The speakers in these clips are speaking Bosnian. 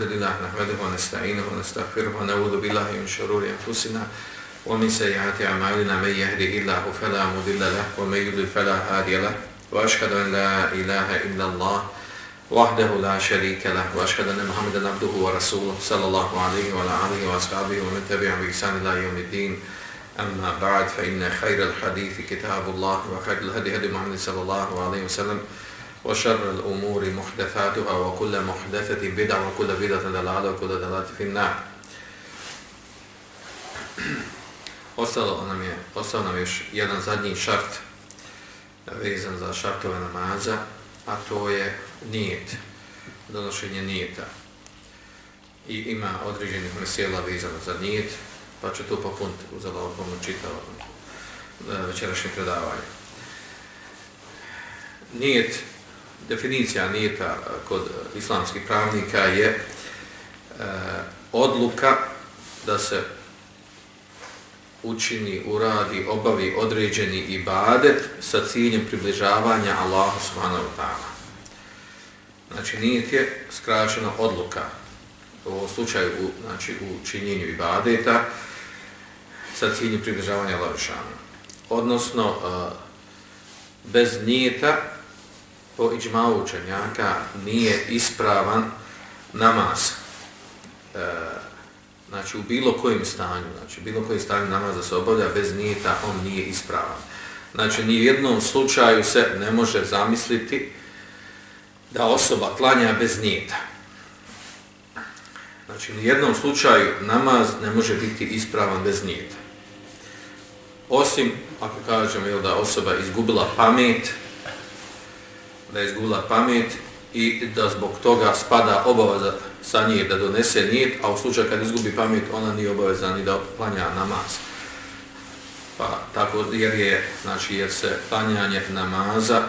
الحمد لله نحمده ونستعينه ونستغفره ونعوذ بالله من شرور أنفسنا ومن سيئات أعمالنا. من يهده الله فلا مضل له ومن يضلل فلا هادي له. وأشهد أن لا إله إلا الله وحده لا شريك له. وأشهد أن محمدا عبده ورسوله صلى الله عليه وعلى آله وأصحابه ومن تبعهم بإحسان إلى يوم الدين. أما بعد فإن خير الحديث كتاب الله وخير الهدي هدي محمد صلى الله عليه وسلم. وشر الأمور محدثاتها وكل محدثة بدعة وكل بدعة دلالة وكل دلالة في النار Ostalo nam je, ostalo nam je još jedan zadnji šart vezan za šartove namaza, a to je nijet, donošenje nijeta. I ima određenih mesela vezano za nijet, pa ću to popuniti uz Allah pomoć čitao e, večerašnje predavanje. Nijet definicija nijeta eh, kod eh, islamskih pravnika je e, odluka da se učini, uradi, obavi određeni ibadet sa ciljem približavanja Allahu subhanahu wa ta'ala. Znači, nijet je skraćena odluka u ovom slučaju u, znači, u činjenju ibadeta sa ciljem približavanja Allahu Odnosno, e, bez nijeta po iđmavu učenjaka nije ispravan namaz. E, znači u bilo kojem stanju, znači u bilo kojem stanju namaza se obavlja bez nijeta, on nije ispravan. Znači ni u jednom slučaju se ne može zamisliti da osoba klanja bez nijeta. Znači ni u jednom slučaju namaz ne može biti ispravan bez nijeta. Osim ako kažemo da osoba izgubila pamet, da je izgubila pamet i da zbog toga spada obaveza sa nje da donese nijet, a u slučaju kad izgubi pamet, ona nije obaveza ni da planja namaz. Pa tako jer je, znači jer se planjanje namaza,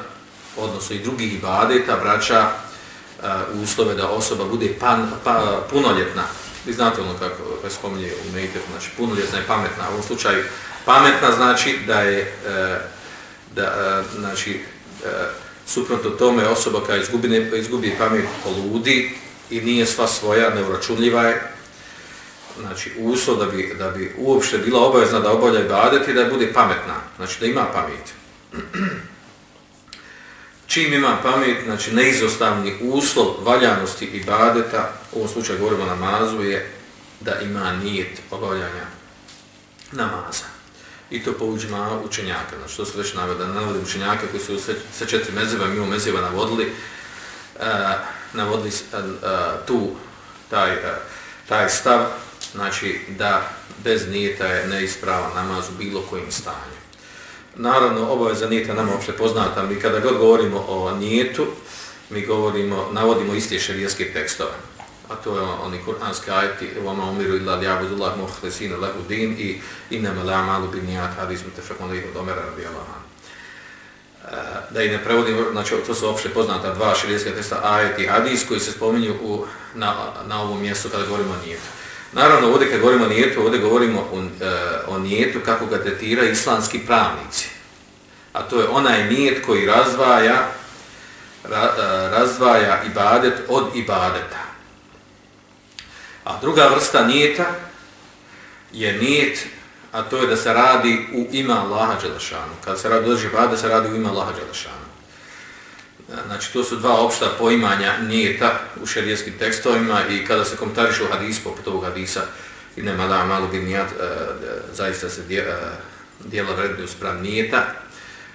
odnosno i drugih ibadeta, vraća uh, uslove da osoba bude pan, pa, punoljetna. Vi znate ono kako se spominje u Mejteru, znači punoljetna je pametna. U ovom slučaju pametna znači da je, uh, da, uh, znači, uh, suprotno tome osoba koja izgubi, izgubi pamet poludi i nije sva svoja, neuračunljiva je, znači uslov da bi, da bi uopšte bila obavezna da obavlja ibadet i da bude pametna, znači da ima pamet. Čim ima pamet, znači neizostavni uslov valjanosti ibadeta, u ovom slučaju govorimo namazu, je da ima nijet obavljanja namaza i to po uđima učenjaka, znači to su već navode, navode učenjaka koji su sve, sve četiri mezeva, mimo mezeva navodili, uh, navodili uh, tu taj, uh, taj stav, znači da bez nijeta je neisprava namaz u bilo kojim stanju. Naravno, obaveza nijeta nama uopšte poznata, mi kada god govorimo o nijetu, mi govorimo, navodimo iste šarijaske tekstove a to je ono, oni kuranski ajeti vama umiru illa liyabudullah mukhlisina lahu din i innama la amalu bin nijat hadis mutafaqun alayhi od Omera radijallahu anhu e, da i ne prevodim, znači to su opšte poznata dva širijska testa ajet i hadis koji se spominju u, na, na ovom mjestu kada govorimo o nijetu. Naravno, ovdje kad govorimo o nijetu, ovdje govorimo o, e, o nijetu kako ga tretira islamski pravnici. A to je onaj nijet koji razvaja, ra, e, razdvaja razvaja ibadet od ibadeta. A druga vrsta nijeta je nijet, a to je da se radi u ima Allaha Đelešanu. Kada se radi dođe da se radi u ima Allaha Đelešanu. E, znači, to su dva opšta poimanja nijeta u šerijskim tekstovima i kada se komentarišu u hadis, poput ovog hadisa, i nema da malo bi nijat, e, e, zaista se e, dijela vredbi usprav nijeta.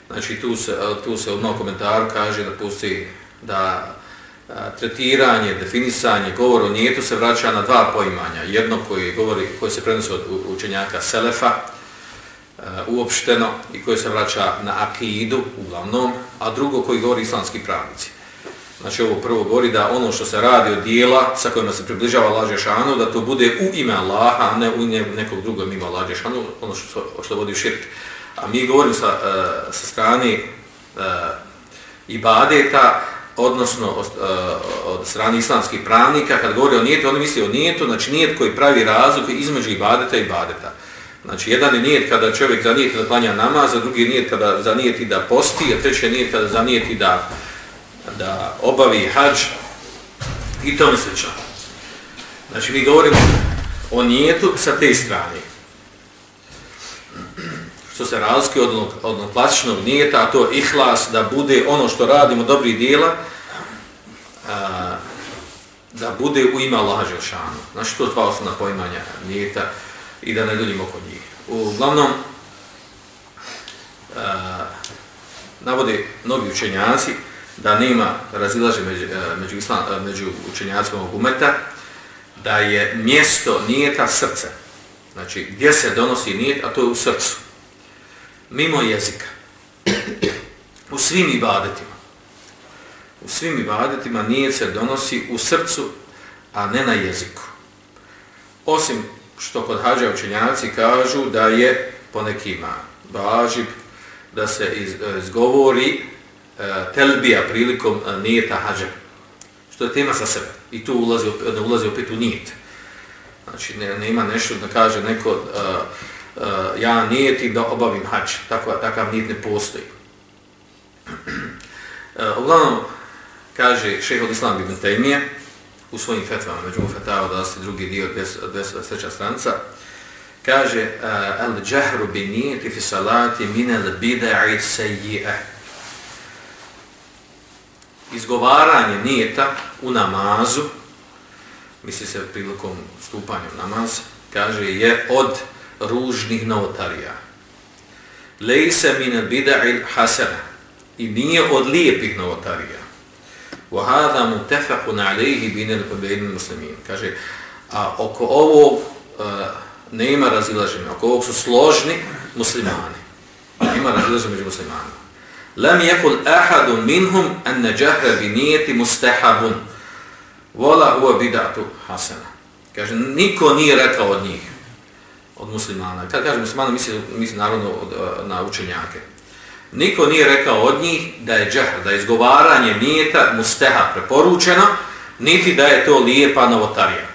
Znači, tu se, e, tu se u mnogo komentaru kaže da pusti da tretiranje, definisanje, govor o nijetu se vraća na dva poimanja. Jedno koji govori, koji se prenosi od učenjaka Selefa, e, uopšteno, i koji se vraća na akidu, uglavnom, a drugo koji govori islamski pravnici. Znači ovo prvo govori da ono što se radi od dijela sa kojima se približava Allah Žešanu, da to bude u ime Allaha, a ne u ime nekog drugog mimo Allah Žešanu, ono što, što vodi u širk. A mi govorimo sa, e, sa strani e, ibadeta, odnosno od, e, od strane islamskih pravnika, kad govori o nijetu, oni misli o nijetu, znači nijet koji pravi razlog između ibadeta i ibadeta. Znači, jedan je nijet kada čovjek zanijeti da klanja namaz, a drugi je nijet kada zanijeti da posti, a treći je nijet kada zanijeti da, da obavi hađ i to mi slično. Znači mi govorimo o nijetu sa te strane. Što se razlike od onog, od onog klasičnog nijeta, a to je ihlas, da bude ono što radimo dobri dijela, a, da bude u ima Allaha Želšanu. Znači to je dva osnovna poimanja nijeta i da ne ljudimo oko njih. Uglavnom, a, navode mnogi učenjaci da nema razilaže među, među, islam, među učenjacima ovog umeta, da je mjesto nijeta srce. Znači, gdje se donosi nijet, a to je u srcu. Mimo jezika. U svim ibadetima. U svim ibadetima nije se donosi u srcu, a ne na jeziku. Osim što kod hađa učenjaci kažu da je po nekima važib da se iz, izgovori e, telbija prilikom e, nijeta hađa. Što je tema sa sebe. I tu ulazi, ne ulazi opet u nijet. Znači, ne, nema nešto da kaže neko E, Eh, ja nijetim da obavim hač, takva, takav nijet ne postoji. uh, uglavnom, kaže šeho od Islam ibn Tejmije u svojim fetvama, među mu fetava da se drugi dio, 203. stranca, kaže eh, al jahru bi nijeti fi salati min al bida'i sayyi'ah izgovaranje nijeta u namazu, misli se prilikom stupanja u namaz, kaže je od ružnih novotarija. Lejse mine bida'il hasana i nije od lijepih novotarija. Wahada mu tefaku na alejhi binel pobedin muslimin. Kaže, a oko ovog uh, nema razilaženja, oko ovog su složni muslimani. Nema razilaženja među muslimanima. Lam yakul ahadun minhum an najahra bi niyati mustahabun wala huwa bid'atu hasana. Kaže niko nije rekao od njih od muslimana. Kad kaže muslimana misli misli naravno od, na učenjake. Niko nije rekao od njih da je džahr, da je izgovaranje nijeta musteha preporučeno, niti da je to lijepa novotarija.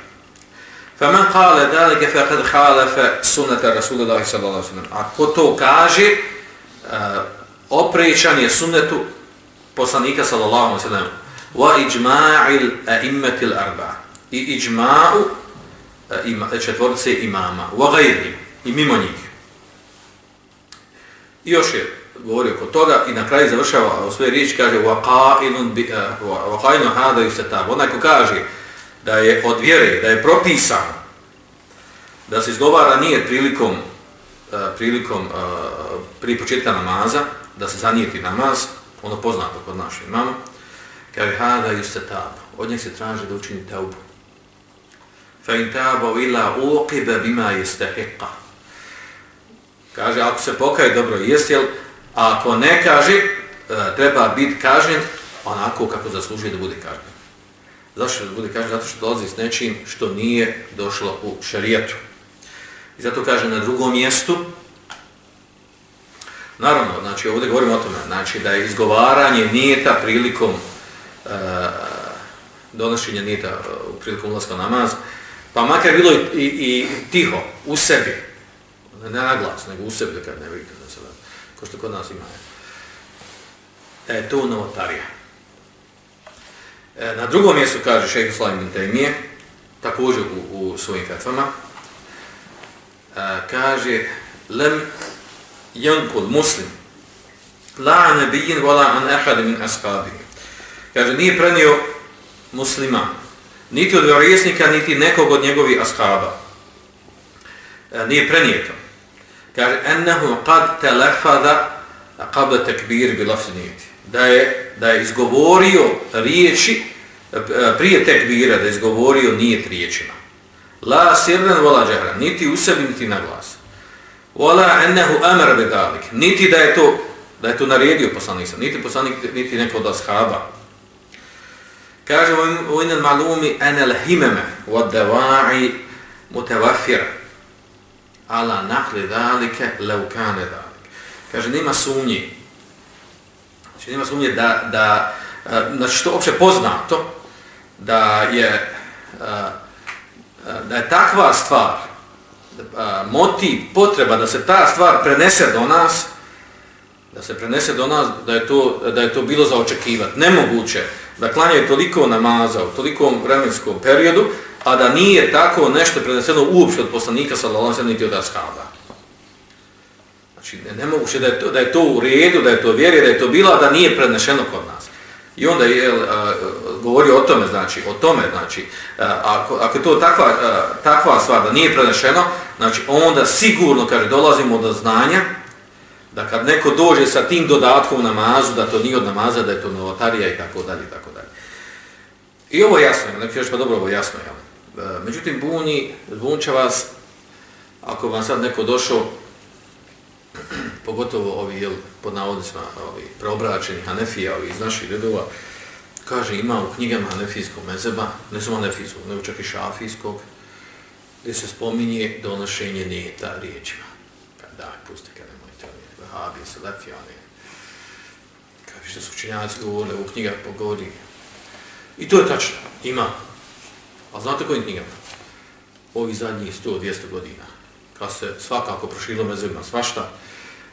فمن قال ذلك فقد خالف سنة رسول الله صلى الله عليه وسلم. Ako to kaže, oprećan je sunnetu poslanika sallallahu alejhi ve sellem wa ijma'il a'immatil arba i ijma'u E, ima e, četvorce imama wa ghayri i mimo njih. I još je govorio kod toga i na kraju završava u svoje riječi kaže wa qa'ilun bi e, wa qa'ilun hada onaj ko kaže da je od vjere da je propisan da se izgovara nije prilikom prilikom pri početka namaza da se zanijeti namaz, ono poznato kod naše imamo, kaže hada se tab, od njeg se traži da učini taubu. فَإِنْ in tabo أُوْقِبَ بِمَا يَسْتَحِقَّ. Kaže, ako se pokaje dobro jesi, a ako ne kaže, treba biti kažen onako kako zaslužuje da bude kažen. Zašto da bude kažen? Zato što dolazi s nečim što nije došlo u šarijetu. I zato kaže na drugom mjestu, Naravno, znači ovdje govorimo o tome, znači da je izgovaranje nijeta prilikom uh, donošenja nijeta uh, prilikom ulaska namaz, pa makar bilo i, i, i tiho, u sebi, ne naglas, nego u sebi, da kad ne vidite, da se da, ko što kod nas ima, da je to novotarija. E, na drugom mjestu kaže šehr Slavim Dintemije, također u, u svojim fetvama, e, kaže, lem jankul muslim la nebijin wala an ahad min ashabi. kaže nije prenio musliman niti od vjerovjesnika niti nekog od njegovih ashaba. E, nije prenijeto. kaže ennehu qad telefada qabla takbir bi lafzniyati da je da je izgovorio riječi e, prije tekbira da je izgovorio nijet riječima. La sirran wala jahran niti u sebi niti na glas. Wala annahu amara bi niti da je to da je to naredio poslanik niti poslanik niti neko od ashaba kaže u inal malumi ana al himama wa dawa'i mutawaffira. Ala naqli zalika law kana zalik kaže nema sumnje. Znači nema sumnje da da e, znači što uopšte poznato da je e, e, da je takva stvar motiv, potreba da se ta stvar prenese do nas, da se prenese do nas, da je to, da je to bilo za očekivati. Nemoguće da klanjaju toliko namaza u tolikom vremenskom periodu, a da nije tako nešto preneseno uopšte od poslanika sallallahu alejhi niti od ashaba. Znači ne, ne moguće da je to da je to u redu, da je to vjeri, da je to bila, da nije prednešeno kod nas. I onda je a, govori o tome, znači o tome, znači a, ako ako je to takva a, takva stvar da nije prenešeno, znači onda sigurno kaže dolazimo do znanja da kad neko dođe sa tim dodatkom namazu, da to nije od namaza, da je to novotarija i tako dalje i tako dalje. I ovo je jasno, neki još pa dobro, ovo je jasno, jel? E, međutim, buni, zbunče vas, ako vam sad neko došao, pogotovo ovi, jel, pod navodnicima, ovi, preobračeni Hanefija, ovi iz naših redova, kaže, ima u knjigama Hanefijskog mezeba, ne samo Hanefijskog, nego čak i Šafijskog, gdje se spominje donošenje nijeta riječima. Kad daj, pusti, kad sahabi, to, vahabije se što su učenjaci govorili, u knjigah pogovori, I to je tačno, ima. A znate kojim knjigama? Ovi zadnjih 100-200 godina. Kad se svakako prošilo mezima svašta,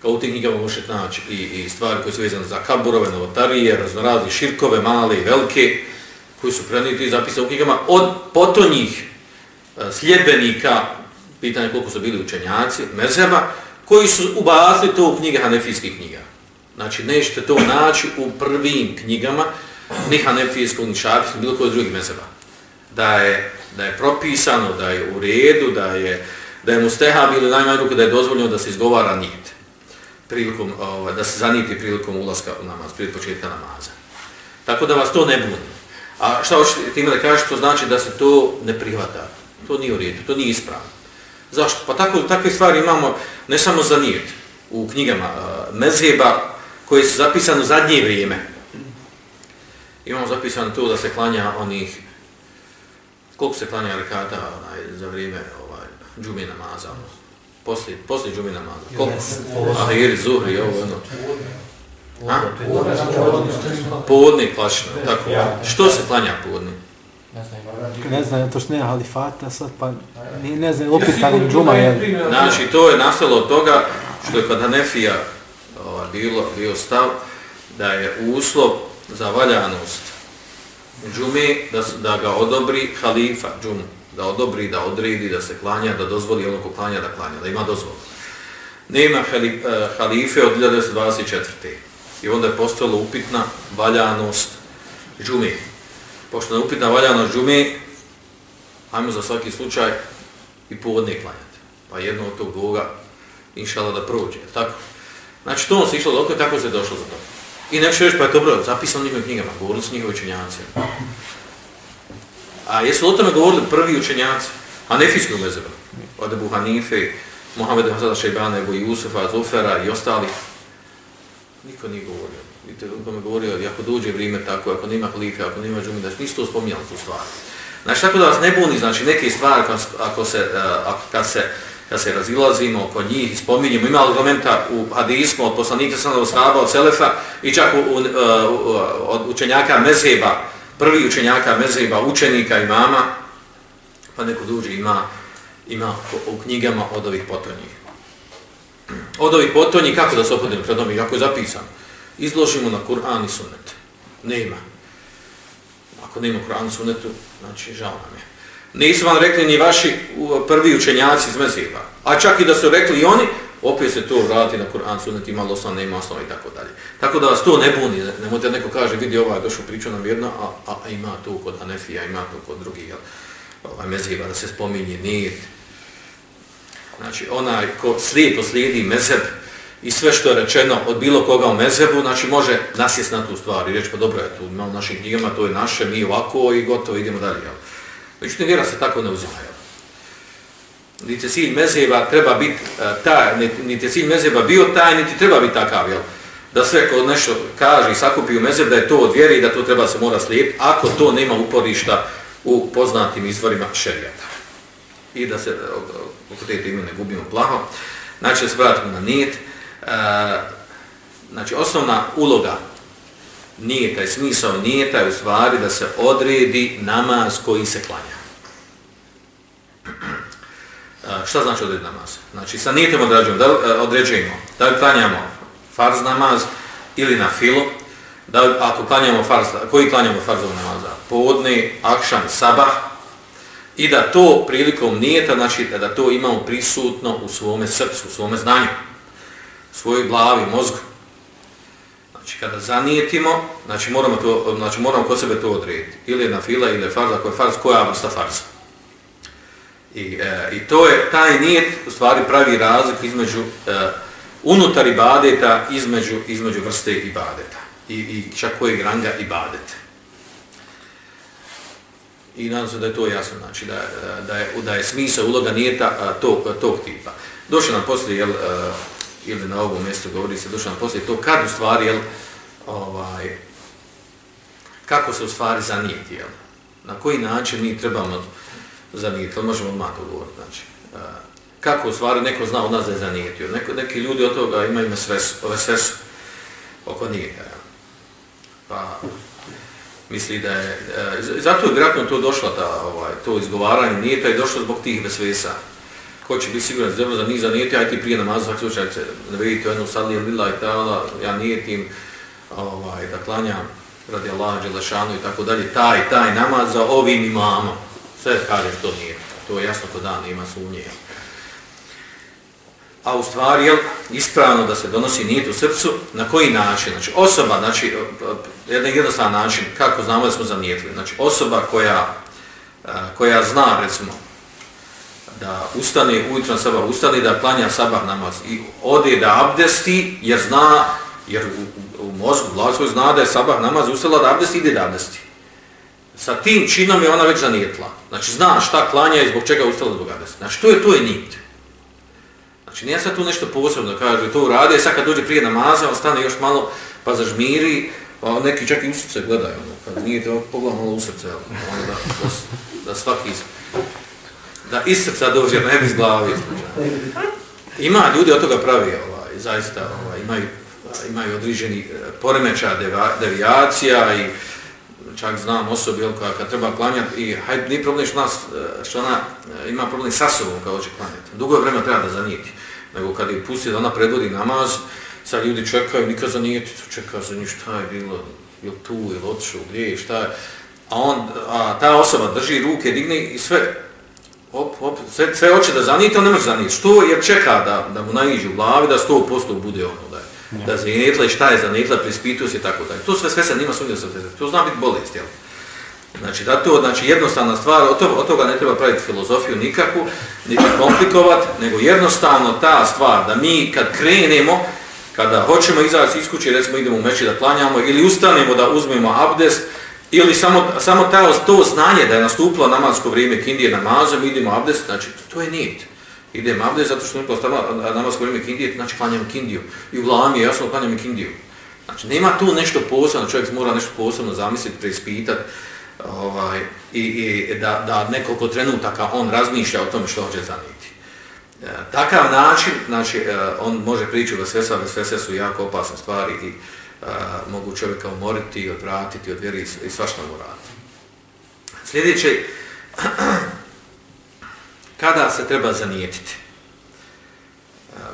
kao u tim knjigama možete naći i, i stvari koje su vezane za kaburove, novotarije, raznorazni širkove, male i velike, koji su preniti i zapisani u knjigama od potonjih e, sljedbenika, pitanje koliko su bili učenjaci, mezeba, koji su ubacili to u knjige hanefijskih knjiga. Znači, nećete to naći u prvim knjigama, ni hanefijskog, ni šafijskog, bilo koje drugih mezeba. Da je, da je propisano, da je u redu, da je, da je mustehab ili najmanj ruku da je dozvoljeno da se izgovara nijet. Prilikom, ovaj, da se zaniti prilikom ulaska u namaz, prilikom početka namaza. Tako da vas to ne buni. A šta hoćete time da kažete, to znači da se to ne prihvata. To nije u redu, to nije ispravno. Zašto? Pa tako, takve stvari imamo ne samo za nijet u knjigama uh, mezheba koje su zapisane u zadnje vrijeme imamo zapisano to da se klanja onih koliko se klanja rekata onaj, za vrijeme ovaj, džumi namaza ono, poslije, poslije džumi namaza koliko? ahir, zuhri, ovo ono Ha? Povodni klašno, tako. Što se klanja povodni? Ne znam, to što nema halifata sad, pa ne znam, opitanim džuma je. Znači, to je nastalo od toga što je kod Hanefija ovaj, bilo, bio stav da je uslov za valjanost džume, da, da ga odobri halifa džum, da odobri, da odredi, da se klanja, da dozvoli ono ko klanja da klanja, da ima dozvolu. Nema uh, halife od 1924. I onda je postalo upitna valjanost džume. Pošto je upitna valjanost džume, ajmo za svaki slučaj i povodne klanjati. Pa jedno od tog dvoga, inšala da prođe, tako? Znači, to on se išlo dok tako se došlo za to. I nešto još, pa je dobro, zapisano njihovim knjigama, govorili su njihovi učenjaci. A jesu o tome govorili prvi učenjaci? Hanefijskog mezeba, od Ebu Hanife, Mohameda Hazada Šeibana, Ebu Jusufa, Zufera i ostali. Niko nije govorio i te kako mi govorio, ako dođe vrijeme tako, ako nema halife, ako nema džumi, da nisu to spominjali tu stvar. Znači, tako da vas ne buni, znači, neke stvari, ako se, e, ako, kad se, kad se razilazimo oko njih, spominjemo, ima argumenta u hadismu od poslanika sallahu sahaba, od Selefa i čak u, u, e, u, od učenjaka Mezheba, prvi učenjaka Mezheba, učenika imama, pa neko duži ima, ima u knjigama od ovih potonjih. Od ovih potonjih, kako da se opodimo pred ovih, kako je zapisano? Izložimo na Kur'an i Sunnet. Nema. Ako nema Kur'an i Sunnetu, znači žao nam je nisu vam rekli ni vaši prvi učenjaci iz Mezheba. A čak i da su rekli i oni, opet se to vrati na Kur'an, sunet ima osnova, nema osnova i tako dalje. Tako da vas to ne buni, ne možete neko kaže, vidi ovaj došao priča nam jedna, a, a, a ima to kod Anefija, ima to kod drugih ovaj, Mezheba, da se spominje nijet. Znači, onaj ko slijepo slijedi Mezheb i sve što je rečeno od bilo koga u Mezhebu, znači može nasjest na tu stvar i reći, pa dobro je, tu imamo naših našim knjigama, to je naše, mi ovako i gotovo, idemo dalje. Jel? Međutim, vjera se tako ne uzima. Niti cilj mezheba treba biti e, taj, niti cilj mezheba bio taj, niti treba biti takav, jel? Da sve ko nešto kaže i sakupi u mezheb, da je to od vjere i da to treba se mora slijepiti, ako to nema uporišta u poznatim izvorima šerijata. I da se e, oko te teme ne gubimo plaho. Znači, da se vratimo na nijet. Uh, znači, osnovna uloga nijeta i smisao nijeta je u stvari da se odredi namaz koji se klanja. E, šta znači odrediti namaz? Znači sa nijetom određujemo, da e, određujemo, da li klanjamo farz namaz ili na filu, da li, ako klanjamo farz, koji klanjamo farzov namaza? Podne, akšan, sabah i da to prilikom nijeta, znači da to imamo prisutno u svome srcu, u svome znanju, u svojoj glavi, mozgu. Znači kada zanijetimo, znači moramo, to, znači moramo kod sebe to odrediti. Ili je na fila, ili je farza, koja je farz, koja vrsta farza. I, e, I to je, taj nijet u stvari pravi razlik između e, unutar ibadeta, između, između vrste ibadeta. I, i čak kojeg ranga ibadeta. I nadam se da je to jasno, znači da, da, je, da je smisao uloga nijeta tog, tog tipa. Došlo nam poslije, jel, e, ili na ovom mjestu govori se, dušan poslije to kad u stvari, jel, ovaj, kako se u stvari zanijeti, jel, na koji način mi trebamo zanijeti, ali možemo odmah to govoriti, znači, e, kako u stvari neko zna od nas da je zanijetio. Neko, neki ljudi od toga imaju sve, ove oko nijeta, jel. Pa, misli da je, e, zato je vjerojatno to došla ta, ovaj, to izgovaranje nijeta je došlo zbog tih vesvesa. Ko će biti siguran zelo za njih za aj ti prije namaza, svaki slučaj, će vidite jednu sadli ili lila i tala, ja nijetim ovaj, da klanjam radi Allah, Đelešanu i tako dalje, taj, taj namaz za ovim imamom. Sve kaže što nije. To je jasno kod dan, ima sumnje. A u stvari je ispravno da se donosi nijet u srcu, na koji način? Znači osoba, znači jedan jednostavan način, kako znamo da smo zanijetili. Znači osoba koja, koja zna, recimo, da ustane, ujutro na sabah ustane, da klanja sabah namaz i ode da abdesti, jer zna, jer u, u, u mozgu, glavu svoj zna da je sabah namaz ustala da abdesti, ide da abdesti. Sa tim činom je ona već zanijetla. Znači zna šta klanja i zbog čega ustala zbog abdesti. Znači to je, to je nit. Znači nije sad tu nešto posebno, kaže to uradi, a sad kad dođe prije namaza, on stane još malo pa zažmiri, pa neki čak i u srce gledaju, ono, kad nije to pogleda u srce, ono, da, da, da svaki da iz srca dođe, ne iz glavi. Ima ljudi od toga pravi, ovaj, zaista, ovaj, imaju, imaju odriženi eh, poremeća, devijacija i čak znam osobi, jel, koja kad treba klanjati i hajde, nije problem što, nas, e, što ona e, ima problem sa sobom kada hoće klanjati. Dugo je vremena treba da zanijeti. Nego kad je pusti da ona predvodi namaz, sad ljudi čekaju, nikad zanijeti, čeka za njih šta je bilo, je tu, je otišao, gdje je, šta je. A, on, a ta osoba drži ruke, digne i sve, op, op, sve, sve hoće da zanijeti, on ne može zanijeti. Što je čeka da, da mu naiđe u glavi, da 100% bude ono, da je da zanijetla i šta je zanijetla, prispituje se i tako dalje. To sve sve se nima sumnje sa To zna biti bolest, jel? Znači, da to, znači, jednostavna stvar, od toga, od toga ne treba praviti filozofiju nikakvu, niti komplikovat, nego jednostavno ta stvar, da mi kad krenemo, kada hoćemo izaći iz kuće, recimo idemo u meći da klanjamo, ili ustanemo da uzmemo abdest, ili samo, samo ta, to znanje da je nastupilo namazsko vrijeme kindije namazom, idemo abdest, znači, to je nit idem abdest zato što je postala namazsko vrijeme kindije, znači klanjam kindiju. I u glavi mi je jasno klanjam kindiju. Znači nema tu nešto posebno, čovjek mora nešto posebno zamisliti, preispitati ovaj, i, i da, da nekoliko trenutaka on razmišlja o tome što hoće zaniti. E, takav način, znači, e, on može pričati da sve sve, su jako opasne stvari i mogu čovjeka umoriti, odvratiti, odvjeri i svašta mu raditi. Sljedeće, Kada se treba zanijetiti?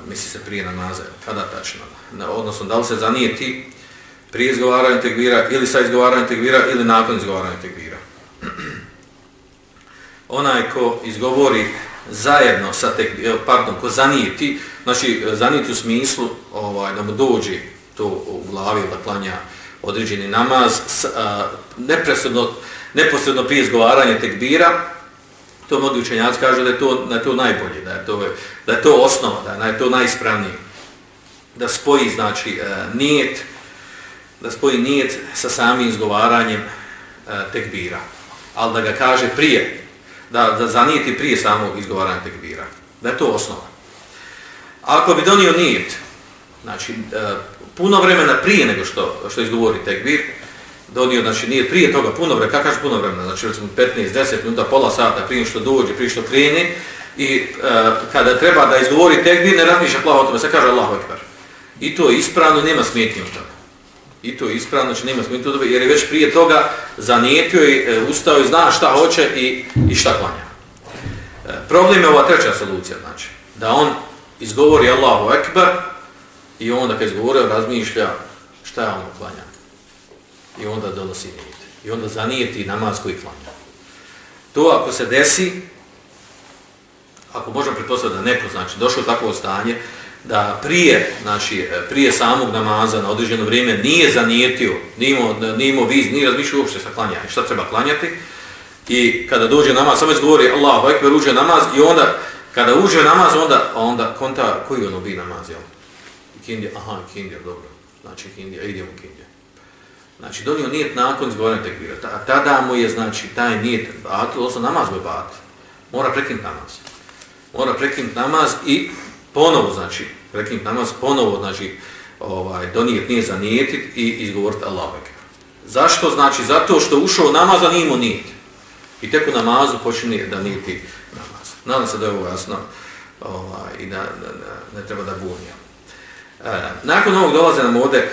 Misli se prije namaza, kada tačno? Odnosno, da li se zanijeti prije izgovaranja tekvira ili sa izgovaranja tekvira ili nakon izgovaranja tekvira? Onaj ko izgovori zajedno sa tekvirom, pardon, ko zanijeti, znači zanijeti u smislu ovaj, da mu dođe to u glavi da klanja određeni namaz, neposredno, neposredno prije izgovaranja tekbira, To mnogi učenjaci kažu da je to, da je to najbolje, da je to, da je to osnova, da je to najispravnije. Da spoji, znači, uh, nijet, da spoji nijet sa samim izgovaranjem e, tekbira. Ali da ga kaže prije, da, da zanijeti prije samog izgovaranja tekbira. Da je to osnova. Ako bi donio nijet, znači, e, puno vremena prije nego što, što izgovori tekbir, donio, znači nije prije toga puno vremena, kako kaže puno vremena, znači recimo 15-10 minuta, pola sata prije što dođe, prije što krene, i e, kada treba da izgovori tekbir, ne razmišlja plavo o tome, se kaže Allahu Ekber. I to je ispravno, nema smetnje u tome. I to je ispravno, znači nema smetnje u tome, jer je već prije toga zanijetio i e, ustao i zna šta hoće i, i šta klanja. E, problem je ova treća solucija, znači, da on izgovori Allahu Ekber i onda kad izgovorio razmišlja šta je ono klanja i onda donosi nijet. I onda zanijeti namaz koji klanja. To ako se desi, ako možemo pretpostaviti da neko, znači, došlo u takvo stanje, da prije, znači, prije samog namaza na određeno vrijeme nije zanijetio, nije imao, nije imao viz, nije razmišljio uopšte sa klanjanjem, šta treba klanjati, i kada dođe namaz, samo izgovori Allah, Ekber, uđe namaz, i onda, kada uđe namaz, onda, onda konta, koji ono bi namaz, jel? Kindija, aha, Kindija, dobro, znači Kindija, idemo Kindija. Znači, donio nijet nakon izgovorena tekbira, tada mu je, znači, taj nijet, a to namaz mu je batil. mora prekinuti namaz. Mora prekinuti namaz i ponovo, znači, prekinuti namaz, ponovo, znači, ovaj, donijet nije za nijetit i izgovoriti Allah vajkver. Zašto? Znači, zato što ušao namaz, a nije imao nijet. I tek u namazu počinje da niti namaz. Nadam se da je ovo jasno ovaj, i da, da, da ne treba da bunija. Eh, nakon ovog dolaze nam ovdje e,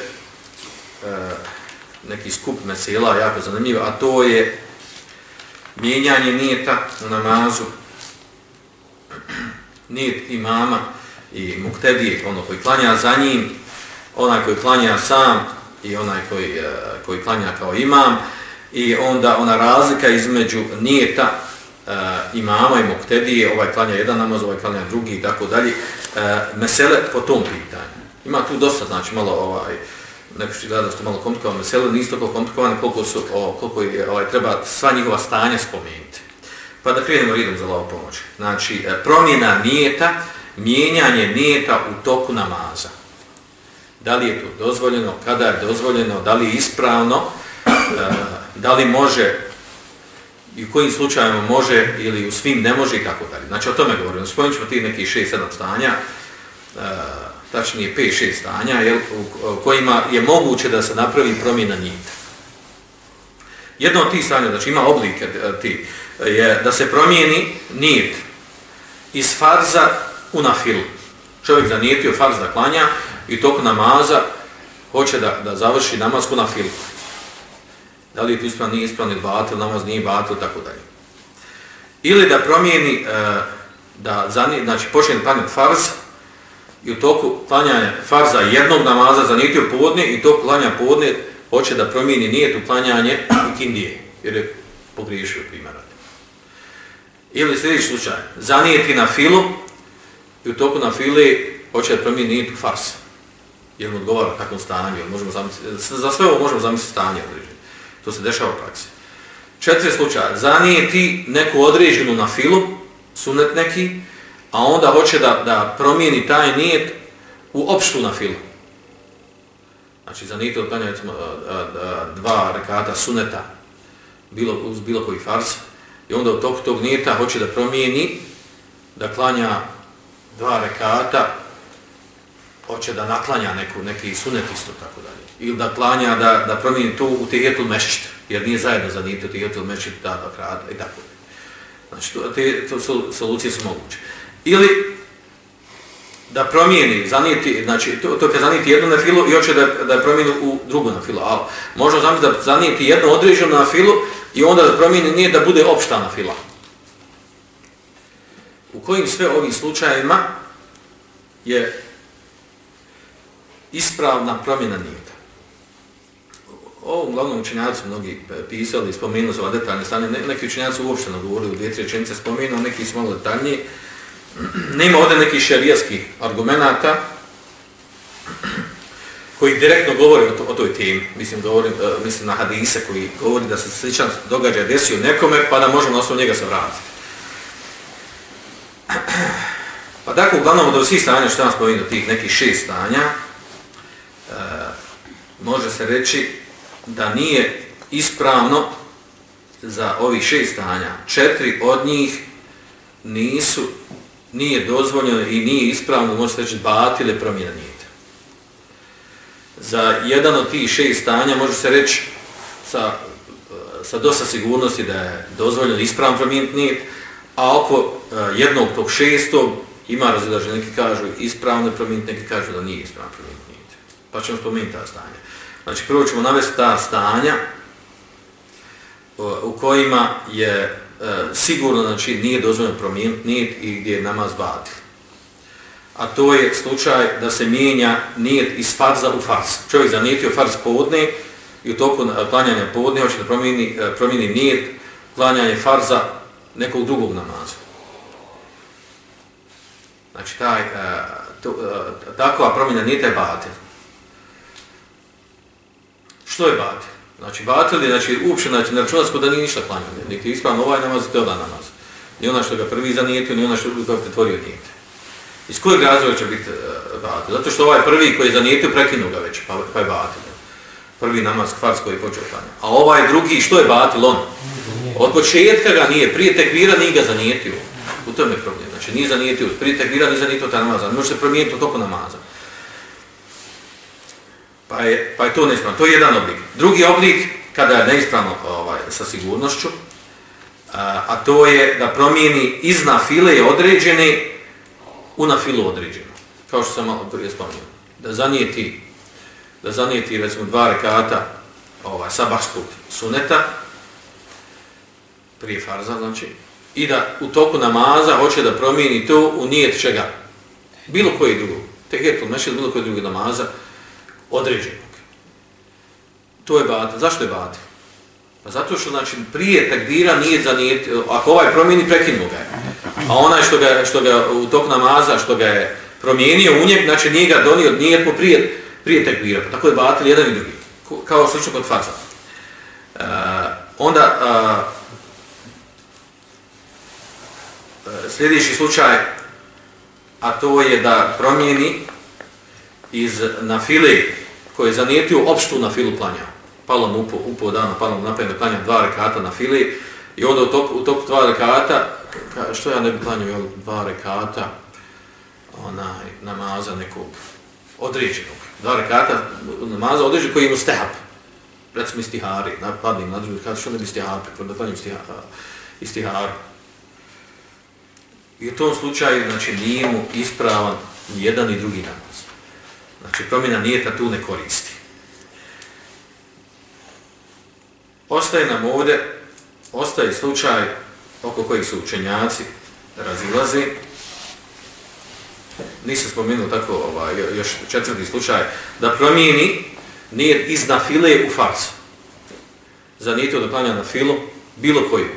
neki skup mesela, jako zanimljiv, a to je mijenjanje nijeta u namazu. Nijet imama i muktedije, ono koji klanja za njim, onaj koji klanja sam i onaj koji, e, koji klanja kao imam, i onda ona razlika između nijeta e, imama i muktedije, ovaj klanja jedan namaz, ovaj klanja drugi i tako dalje, mesele po tom pitanju. Ima tu dosta, znači malo ovaj, neko što gleda da ste malo komplikovane mesele, nisu toliko komplikovane koliko, su, o, koliko je, ovaj, treba sva njihova stanja spomenuti. Pa da krenemo redom za lavo pomoć. Znači, e, promjena nijeta, mijenjanje nijeta u toku namaza. Da li je to dozvoljeno, kada je dozvoljeno, da li je ispravno, e, da li može i u kojim slučajima može ili u svim ne može i tako dalje. Znači o tome govorimo. Spomenut ćemo ti neki 6-7 stanja, e, tačnije 5-6 stanja, jel, u kojima je moguće da se napravi promjena nijeta. Jedno od tih stanja, znači ima oblike e, ti, je da se promijeni nijet iz farza u nafilu. Čovjek zanijetio farz da klanja i toko namaza hoće da, da završi namaz na filu da li je to ispravno, nije ispravno, ili batil, namaz nije batil, tako dalje. Ili da promijeni, e, da znači počne da klanjati farz i u toku klanjanja farza jednog namaza zanijetio podne i to klanja podne hoće da promijeni nije to klanjanje u kindije, jer je pogriješio primjer. Ili sljedeći slučaj, zanijeti na filu i u toku na fili hoće da promijeni nije tu farz, jer mu odgovara takvom stanju, možemo zamisliti, za sve ovo možemo zamisliti stanje određenje. To se dešava u praksi. Četiri slučaja. zanijeti neku određenu na filu, sunet neki, a onda hoće da, da promijeni taj nijet u opštu na filu. Znači, za nijet klanja recimo, dva rekata suneta, bilo, uz bilo koji fars, i onda u tog, tog nijeta hoće da promijeni, da klanja dva rekata, hoće da naklanja neku, neki sunet isto tako dalje ili da klanja, da, da promijeni to u tehijetul mešćit, jer nije zajedno za nijet u tehijetul mešćit, da, da, da, i tako. Znači, to, te to su, solucije su moguće. Ili da promijeni, zanijeti, znači, to, to kad zanijeti jednu na filu i hoće da, da promijeni u drugu na filu. Ali možda zamisliti da zanijeti jednu određenu na filu i onda da promijeni nije da bude opšta na fila. U kojim sve ovim slučajima je ispravna promjena nijeta ovo uglavnom učenjaci mnogi pisali, spomenuli su ova detaljne stane, neki učenjaci uopšteno govorili u dvije, tri rečenice, spomenuo, neki su malo detaljnije, Nema ovdje nekih šarijaskih argumenta koji direktno govore o, to, o toj temi. Mislim, govorim, uh, mislim na hadise koji govori da se sličan događaj desio nekome, pa da možemo na osnovu njega se vratiti. Pa dakle, uglavnom od svih stanja što nam spomenuo tih nekih šest stanja, uh, može se reći da nije ispravno za ovih šest stanja. Četiri od njih nisu, nije dozvoljeno i nije ispravno, možete reći, batile promjena nijeta. Za jedan od tih šest stanja može se reći sa, e, sa dosta sigurnosti da je dozvoljeno ispravno promijeniti nijet, a oko e, jednog tog šestog ima razredaže, neki kažu ispravno promijeniti, neki kažu da nije ispravno promijeniti nijet. Pa ćemo spomenuti ta stanja. Znači, prvo ćemo navesti ta stanja e, u kojima je E, sigurno, znači, nije dozvoljeno promijeniti nijet i gdje je namaz batil. A to je slučaj da se mijenja nijet iz farza u farz. Čovjek zanijetio farz podne i u toku e, klanjanja podne hoće da promijeni, e, promijeni nijet klanjanje farza nekog drugog namaza. Znači, taj, to, takva promjena nijeta je batil. Što je batil? Znači, batil je, znači, uopće, znači, ne računac da nije ništa klanjanje. Nek je ispravno ovaj namaz, i je ovaj namaz. Ni ona što ga prvi zanijetio, ni ona što ga pretvorio nijete. Iz kojeg razloga će biti e, uh, batil? Zato što ovaj prvi koji je zanijetio, prekinuo ga već, pa, pa je batil. Prvi namaz kvars koji je počeo klanjati. A ovaj drugi, što je batil on? Od početka ga nije, prije tekvira nije ga zanijetio. U tome je problem. Znači, nije zanijetio, prije tekvira nije zanijetio ta namaza. Ne može se promijeniti u toku namaza. Pa je, pa je to neispravno. To je jedan oblik. Drugi oblik, kada je neispravno ovaj, sa sigurnošću, a, a to je da promijeni iz na file određene u na filu određeno. Kao što sam malo prije spomenuo. Da zanijeti, da zanijeti recimo dva rekata ovaj, sabahskog suneta, prije farza, znači, i da u toku namaza hoće da promijeni to u nijet čega? Bilo koji drugo. Tehetul, znači bilo koji drugi namaza, određenog. To je batil. Zašto je batil? Pa zato što znači, prije takdira nije zanijetio, ako ovaj promijeni, prekinu ga je. A onaj što ga, što ga u tok namaza, što ga je promijenio u njeg, znači nije ga donio nijet po prije, prije takdira. Pa tako je batil jedan i drugi. Kao slično kod faza. E, onda, e, sljedeći slučaj, a to je da promijeni iz nafile koji koje je zanijetio opštu nafilu planja. Palo mu upo, upo dana, palo mu napred da planjam dva rekata nafile i onda u toku, u toku dva rekata, što ja ne bi klanjao, jel, dva rekata onaj, namaza nekog određenog. Dva rekata namaza određenog koji ima stehap. Recimo istihari, napadim na drugi rekat, što ne bi istihari, da planjam istihari. I u tom slučaju, znači, nije mu ispravan jedan i drugi namaz. Znači, promjena nijeta tu ne koristi. Ostaje nam ovdje, ostaje slučaj oko kojih su učenjaci razilazi. Nisam spomenuo tako ovaj, još četvrti slučaj, da promijeni nijet iz na file u farsu. Za nijetu da planja na filu, bilo koju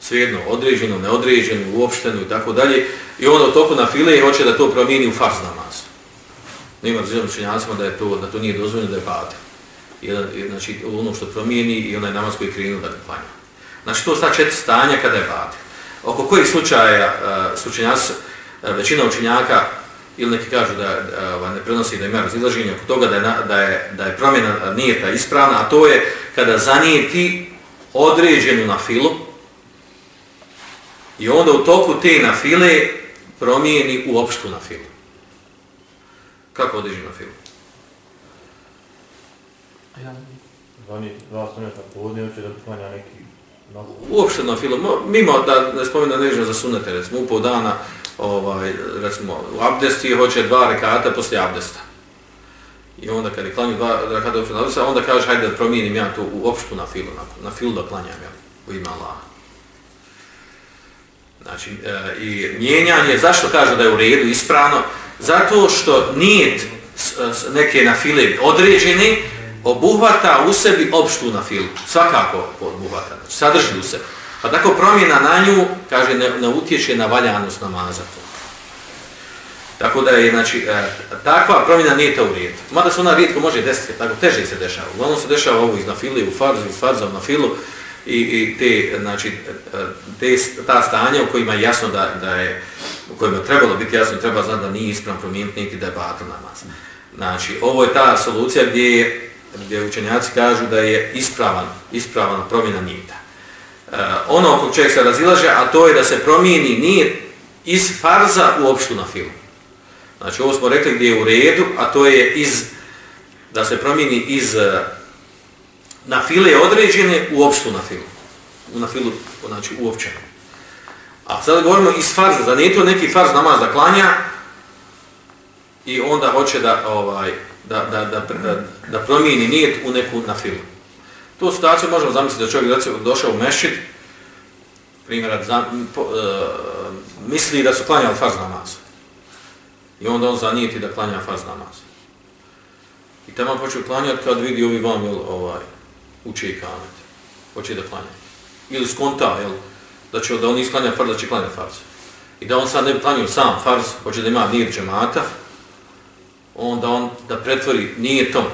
svejedno određeno, neodređeno, uopšteno i tako dalje. I onda u toku na file hoće da to promijeni u farz namaz. Nema razlijedno učenjacima da je to da to nije dozvoljeno da je pate. Jedan, znači ono što promijeni i onaj namaz koji je krenuo da ga planja. Znači to sta četiri stanja kada je pate. Oko kojih slučaja uh, učenjaci, uh, većina učenjaka ili neki kažu da uh, ne prenosi da ima razilaženje oko toga da je, da je, da je promjena nijeta ispravna, a to je kada zanijeti određenu na filu, I onda u toku te na file promijeni u opštu na filu. Kako odiži na filu? Zvani dva suneta povodnje, hoće da klanja neki Uopšte na filu, mimo da ne spomenu nežno za sunete, recimo upol dana, ovaj, recimo u abdesti hoće dva rekata poslije abdesta. I onda kad je klanju dva rekata uopšte na abdesta, onda kaže hajde da promijenim ja tu u opštu na filu, na, na filu da klanjam ja, u ime Allaha. Znači, e, i mijenjanje, zašto kaže da je u redu ispravno? Zato što nije neke na file određene, obuhvata u sebi opštu na filu. Svakako obuhvata, znači, sadrži u sebi. Pa tako promjena na nju, kaže, ne, ne utječe na valjanost namaza. Tako da je, znači, e, takva promjena nije ta u redu. Mada se ona rijetko može desiti, tako teže se dešava. Uglavnom se dešava ovo iz na fili, u farzu, iz farza na filu, i, i te, znači, te, ta stanja u kojima je jasno da, da je, u kojima je trebalo biti jasno, treba znati da nije ispravno promijeniti niti da je batil namaz. Znači, ovo je ta solucija gdje, je, gdje učenjaci kažu da je ispravan, ispravan promjena nijeta. E, ono oko čeg se razilaže, a to je da se promijeni nijet iz farza u opštu na filu. Znači, ovo smo rekli gdje je u redu, a to je iz, da se promijeni iz na file određene u opštu na filu. Na filu, znači uopćeno. A sad govorimo iz farza, da nije to neki farz namaz da klanja i onda hoće da, ovaj, da, da, da, da, da promijeni nijet u neku na filu. Tu situaciju možemo zamisliti da čovjek recimo, došao u mešćid, primjer, za, po, e, misli da su klanjali farz namaz. I onda on zanijeti da klanja farz namaz. I tamo počeo klanjati kad vidi ovi vam, jel, ovaj, uče i kamet. Hoće da klanja. Ili skonta, jel? da će da on isklanja farz, da će klanja farz. I da on sad ne bi klanio sam farz, hoće da ima nir džemata, onda on da pretvori nijetom,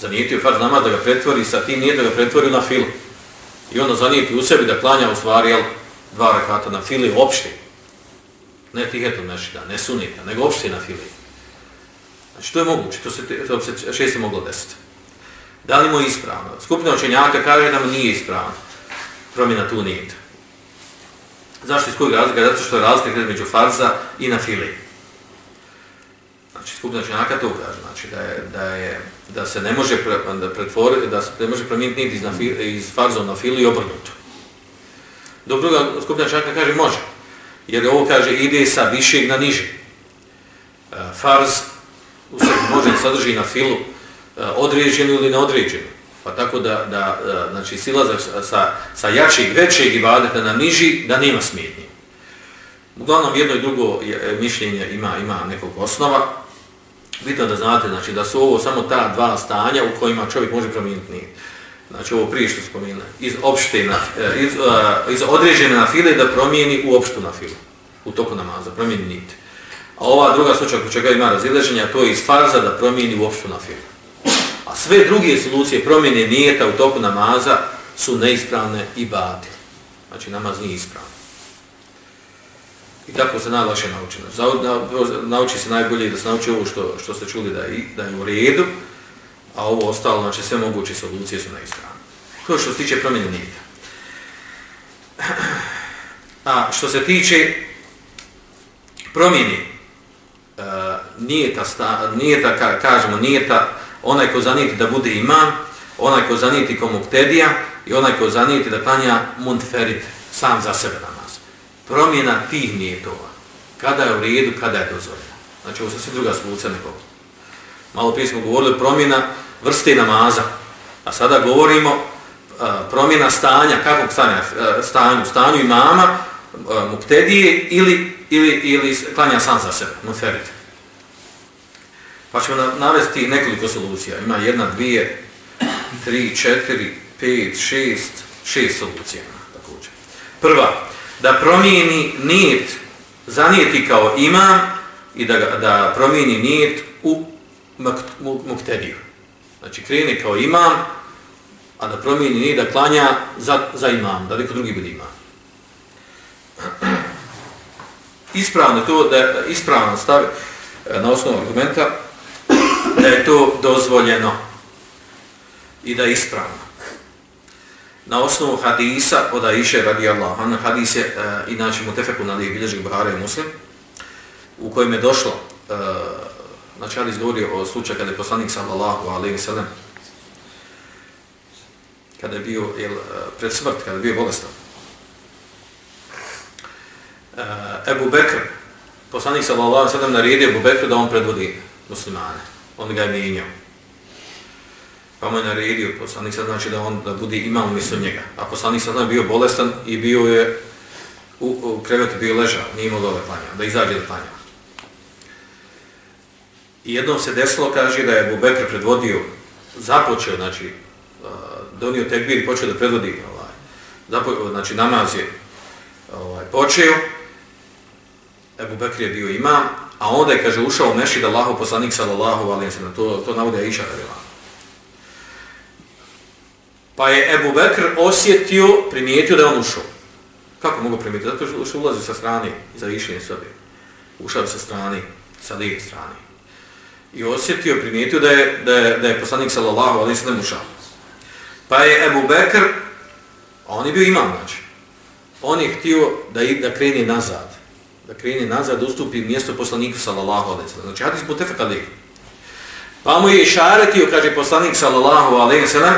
zanijetio farz namaz da ga pretvori, sa tim nijetom, da ga pretvori na filu. I onda zanijeti u sebi da klanja u stvari, jel, dva rakata na fili opšte. Ne tihetom nešida, ne sunita, nego opšte na fili. Znači, to je moguće, to se, to se šest moglo desiti. Da li mu je ispravno? Skupina učenjaka kaže da mu nije ispravno. Promjena tu nije. Zašto iz kojeg razlika? Zato što je razlika među farza i na fili. Znači, skupina učenjaka to kaže, znači da je, da je da se ne može pre, da pretvori, da se ne može promijeniti niti iz, na iz farza na fili i obrnuto. Dok druga skupina učenjaka kaže može. Jer ovo kaže ide sa višeg na niže. E, farz u sebi može sadrži na filu E, određenu ili neodređenu. Pa tako da, da e, znači, silazak sa, sa jačeg, većeg ibadeta na niži, da nema smjetnje. Uglavnom, jedno i drugo e, mišljenje ima ima nekog osnova. Bitno da znate znači, da su ovo samo ta dva stanja u kojima čovjek može promijeniti Znači, ovo prije što spomenuli, iz opšte na, iz, iz određene na file da promijeni u opštu na filu, u toku namaza, promijeni niti. A ova druga slučaj kod čega ima razileženja, to je iz farza da promijeni u opštu na filu. A sve druge solucije promjene nijeta u toku namaza su neispravne i bati. Znači namaz nije ispravan. I tako se najlakše nauči. Znači, nauči se najbolje da se nauči ovo što, što ste čuli da je, da je u redu, a ovo ostalo, znači sve moguće solucije su neispravne. To je što se tiče promjene nijeta. A što se tiče promjeni uh, e, nijeta, sta, nijeta ka, kažemo nijeta, onaj ko zanijeti da bude imam, onaj ko zanijeti ko muktedija i onaj ko zanijeti da klanja muntferit sam za sebe namaz. Promjena tih nijetova. Kada je u redu, kada je dozvoljena. Znači ovo su druga svuca nego Malo prije smo govorili promjena vrste namaza. A sada govorimo uh, promjena stanja, kakvog stanja, uh, stanju, stanju imama, uh, muktedije ili, ili, ili klanja sam za sebe, muntferit. Pa ćemo navesti nekoliko solucija. Ima jedna, dvije, tri, četiri, pet, šest, šest solucija. Također. Prva, da promijeni nijet, zanijeti kao imam i da, da promijeni nijet u muktediju. Znači, kreni kao imam, a da promijeni nijet da klanja za, za imam, da neko drugi bude imam. Ispravno to da ispravno stavi na osnovu argumenta da je to dozvoljeno i da je ispravno. Na osnovu hadisa od Aisha radijallahu anha, hadis je uh, inače mutefeku na bilježnik Buhara i Muslim, u kojem je došlo, uh, znači hadis govori o slučaju kada je poslanik sallallahu alaihi sallam, kada je bio jel, e, pred smrt, kada je bio bolestan. Uh, Ebu Bekr, poslanik sallallahu alaihi sallam, naredio Ebu Bekr da on predvodi muslimane on ga je mijenjao. Pa mu je naredio poslanik sad znači da on da bude imao umjesto njega. A poslanik sad bio bolestan i bio je u, u krevetu bio ležao, nije imao dole klanja, da izađe da klanja. I jednom se desilo, kaže da je Bubekr predvodio, započeo, znači, donio tekbir i počeo da predvodi, ovaj, zapo, znači namaz je ovaj, počeo, Ebu Bekr je bio imam, A onda je, kaže, ušao u mešid Allahu poslanik sallallahu alaihi wa sallam. To, to navode Aisha radila. Pa je Ebu Bekr osjetio, primijetio da je on ušao. Kako mogu primijetiti? Zato što ulazi sa strane, iza Aisha sobi. Ušao sa strane, sa lijeve strane. I osjetio, primijetio da je, da je, da je poslanik sallallahu alaihi wa sallam ušao. Pa je Ebu Bekr, on je bio imam, znači. On je htio da, da kreni nazad da krene nazad, ustupi mjesto poslaniku sallallahu alejhi ve sellem. Znači hadis mutafaq alejhi. Pa mu je išaretio, kaže poslanik sallallahu alejhi ve sellem,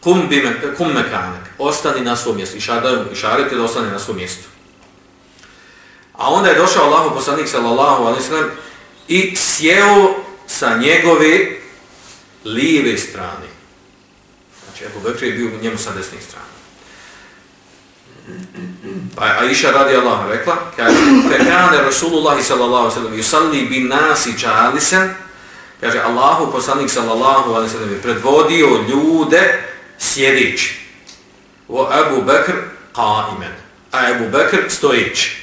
kum bi kum mekanek, ostani na svom mjestu. Išaretio, išaretio da ostane na svom mjestu. A onda je došao Allahu poslanik sallallahu alejhi ve sellem i sjeo sa njegove lijeve strane. Znači, Ebu Bekri je bio njemu sa desne strane. Pa je Aisha radi Allah rekla, kaže, fekane Rasulullah sallallahu sallam yusalli bin nasi čalisen, kaže, Allahu poslanik sallallahu sallam je predvodio ljude sjedići. O Abu Bekr qaimen, a Ebu Bekr stojići.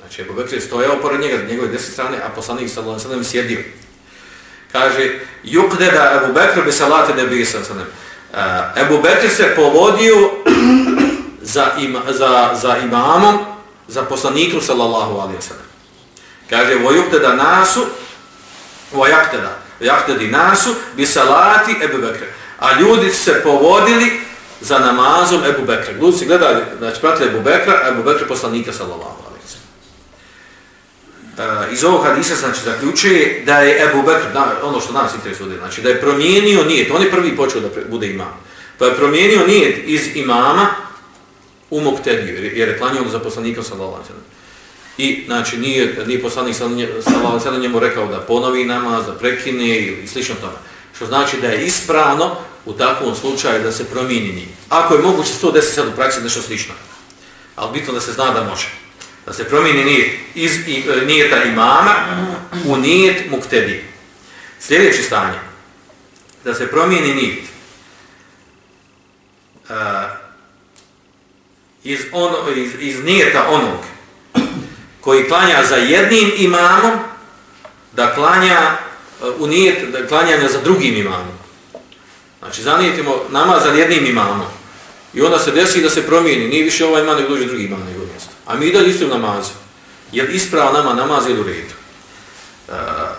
Znači, Ebu Bekr je stojao pored njega, njegove deset strane, a poslanik sallallahu alaihi sallam sjedio. Kaže, yukde Abu Ebu Bekr bi salate ne bi sallam. Ebu Bekr se povodio za, ima, za, za imamom, za poslanikom sallallahu alaihi sallam. Kaže, vo da nasu, vojakteda, jakte da, nasu, bi salati Ebu Bekre. A ljudi se povodili za namazom Ebu Bekra. Ljudi se gledali, znači pratili Ebu Bekra, Ebu Bekra poslanika sallallahu alaihi uh, Iz ovog hadisa znači zaključuje da je Ebu Bekr, da, ono što nas interesuje, znači da je promijenio nijet, on je prvi počeo da bude imam, pa je promijenio nijet iz imama u Moktediju, jer je klanjao za poslanika sallallahu alaihi I znači nije, nije poslanik sallallahu alaihi njemu rekao da ponovi namaz, da prekine ili slično tome. Što znači da je ispravno u takvom slučaju da se promijeni njih. Ako je moguće 110 sad u praksi nešto slično, ali bitno da se zna da može. Da se promijeni nijet iz nije nijeta imama u nijet muktedi. Sljedeće stanje, da se promijeni nijet uh, e, iz, ono, iz, iz nijeta onog koji klanja za jednim imamom, da klanja e, u nijet da klanjanja za drugim imamom. Znači, zanijetimo namaz za jednim imamom. I onda se desi da se promijeni. Nije više ovaj imam nego dođe drugi imam nego mjesto. A mi dalje isto namazu. Jer ispravo nama namaz je u redu. E,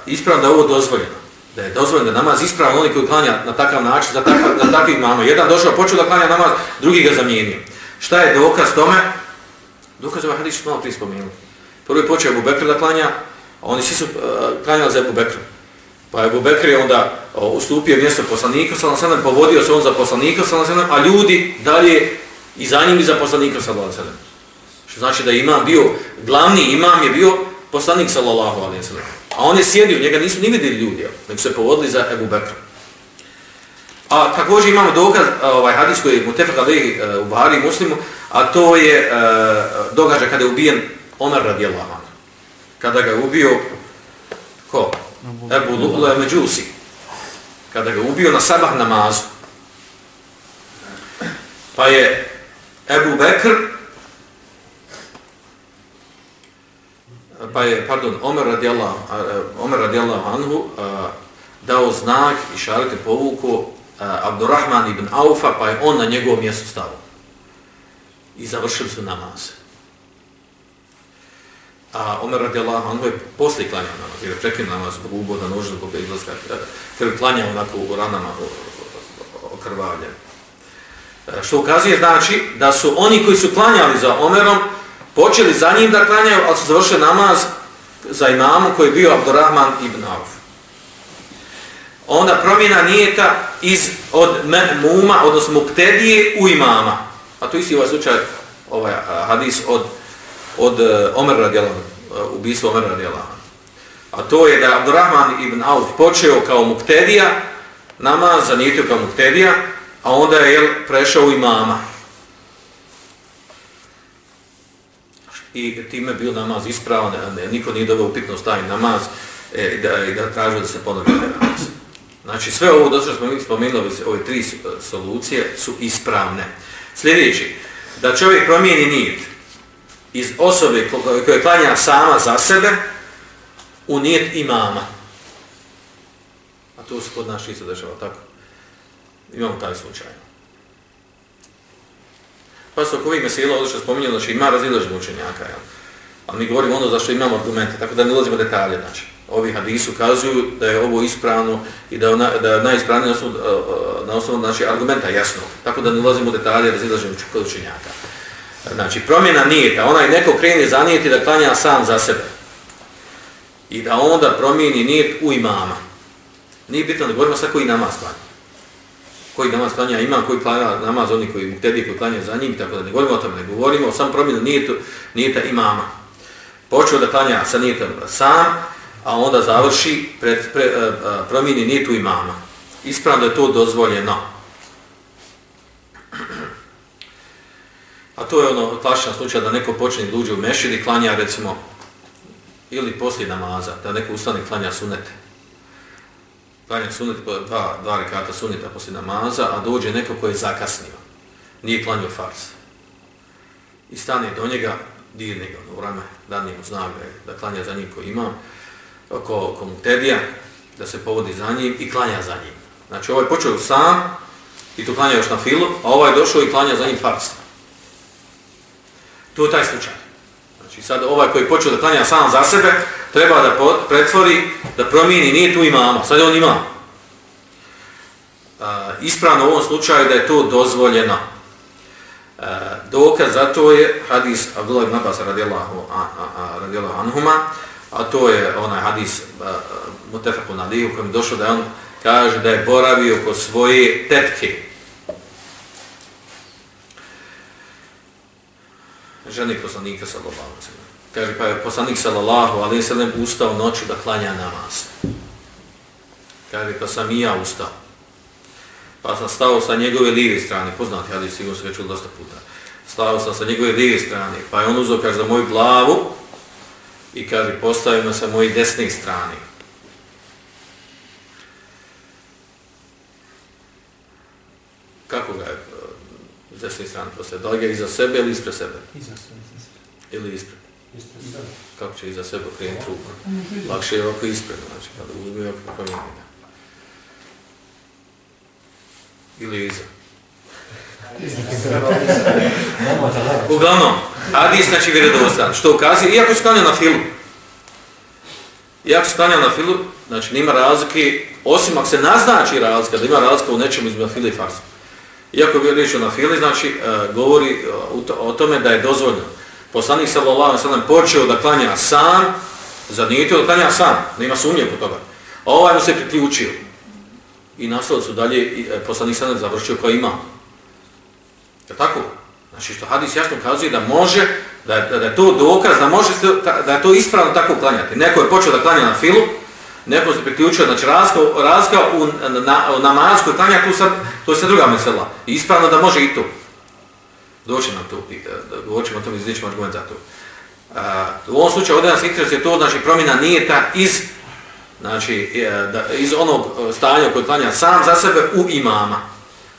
ispravo da je ovo dozvoljeno. Da je dozvoljeno da namaz ispravno oni koji klanja na takav način za, takav, za takvih imama. Jedan došao, počeo da klanja namaz, drugi ga zamijenio. Šta je dokaz tome? Dokaz ovaj hadis malo prije spomenuli. Prvo je počeo Ebu Bekr da klanja, a oni svi su uh, klanjali za Ebu Bekr. Pa Ebu Bekr je onda ustupio mjesto poslanika, sallam sallam, povodio se on za poslanika, sallam sallam, a ljudi dalje i za njim i za poslanika, sallam sallam. Što znači da imam bio, glavni imam je bio poslanik, sallallahu alaihi sallam. A on je sjedio, njega nisu ni vidjeli ljudi, nego se povodili za Ebu Bekr. A također imamo dokaz, ovaj hadis koji je mutefak ali uh, u Bahari muslimu, a to je uh, događaj kada je ubijen Omer radijallahu Kada ga je ubio, ko? Ebu Lu'la Međusi, kada ga ubio na sabah namazu. Pa je Ebu Bekr, pa je, pardon, Omer radijallahu, Omer radijallahu anhu dao znak i šarite povuku Abdurrahman ibn Aufa, pa je on na njegovom mjestu stavio. I završili su namaze. A Omer radijallahu anhu je poslije klanjao namaz, jer je prekinuo namaz zbog uboda noža, zbog izlaska, kada je klanjao onako u ranama okrvavljen. E, što ukazuje znači da su oni koji su klanjali za Omerom, počeli za njim da klanjaju, ali su završili namaz za imamu koji je bio Abdurrahman ibn Auf. Onda promjena nijeta iz, od muma, odnosno muktedije u imama. A to isti ovaj slučaj, ovaj hadis od od e, Omer radijalama, e, ubisu Omer radijalama. A to je da Abdurrahman ibn Auf počeo kao muktedija, namaz zanijetio kao muktedija, a onda je jel, prešao u imama. I time je bio namaz ispravan, niko nije dobao upitno stavi namaz e, da, i da tražio da se ponovi namaz. Znači sve ovo do što smo mi spomenuli, ove tri e, solucije su ispravne. Sljedeći, da čovjek promijeni nijet, iz osobe koja klanja sama za sebe u nijet imama. A to se kod naš isto dešava, tako? Imamo taj slučaj. Pa su oko ovih mesela ovdje što spominjali, znači ima razilaženje učenjaka, jel? Ali mi govorimo ono zašto imamo argumente, tako da ne ulazimo detalje, znači. Ovi hadisi ukazuju da je ovo ispravno i da ona, da je najispravniji na osnovu, na osnovu znači, argumenta jasno. Tako da ne ulazimo u detalje razilaženje učenjaka. Znači, promjena nijeta, onaj neko krene zanijeti da klanja sam za sebe. I da onda promijeni nijet u imama. Nije bitno da govorimo sa koji namaz klanja. Koji namaz klanja imam, koji klanja namaz, oni koji mu tebi, koji klanja za njim tako da ne govorimo o tome, ne govorimo o sam promjenu nijetu, nijeta imama. Počeo da klanja sa nijetom sam, a onda završi, pred, pre, e, e, promijeni nijetu imama. Ispravno da je to dozvoljeno. A to je ono klasičan slučaj da neko počne da uđe u mešid i klanja recimo ili poslije namaza, da neko ustane i klanja sunete. Klanja sunet, dva, dva rekata suneta poslije namaza, a dođe neko ko je zakasnio. Nije klanio farz. i stane do njega, dirne ga ono, u rame, da nije mu znak da, klanja za njim koji ima, oko, oko tedija, da se povodi za njim i klanja za njim. Znači ovaj počeo sam i to klanja još na filu, a ovaj došao i klanja za njim farsa. To je taj slučaj. Znači sad ovaj koji počeo da klanja sam za sebe, treba da pretvori, da promijeni, nije tu imamo, sad je on ima. E, ispravno u ovom slučaju da je to dozvoljeno. Uh, dokaz za to je hadis Abdullah ibn Abbas radijallahu, radijallahu anhuma, a to je onaj hadis eh, uh, Mutefakun Ali u kojem došlo da on kaže da je boravio kod svoje tetke. Ženi poslanika sallallahu alaihi sallam. Kaže pa je poslanik sallallahu alaihi sallam ustao noću da klanja namaz. Kaže pa sam i ja ustao. Pa sam stao sa njegove lijeve strane, poznati hadis, sigurno se ga čuli dosta puta. Stao sam sa njegove lijeve strane, pa je on uzao, kaže, za moju glavu i kaže, postavio me sa moje desne strane. Kako ga je s desne strane postavio? Da li ga iza sebe ili ispred sebe? Iza sebe. Ili ispred? Ispred. Kako će iza sebe krenuti ruku? Lakše je ovako ispred, znači, kada uzme ovako promijeni ili iza. Uglavnom, Adis znači vjerodostan. Što ukazuje, iako se na filu, iako se na filu, znači nima razlike, osim ako se naznači razlika, da ima razlika u nečemu između fila i farsa. Iako bi riječ na fili, znači e, govori e, o tome da je dozvoljeno. Poslanik sallallahu alejhi ve sellem počeo da klanja sam, zanijetio da klanja sam, nema sumnje po toga. A ovaj mu se priključio i nastavili su dalje e, poslanik sada završio kao ima. Je tako? Znači što hadis jasno kazuje da može, da, da, da je to dokaz, da može se, da je to ispravno tako klanjati. Neko je počeo da klanja na filu, neko se priključio, znači razka, razka u, na, na, namazku klanja, tu sad, to je sad druga mesela. Ispravno da može i to. Doći nam to, e, da o tom izličnom argument za to. Uh, u ovom slučaju ovdje nas interesuje to, znači promjena nijeta iz znači e, da, iz onog stanja koje klanja sam za sebe u imama.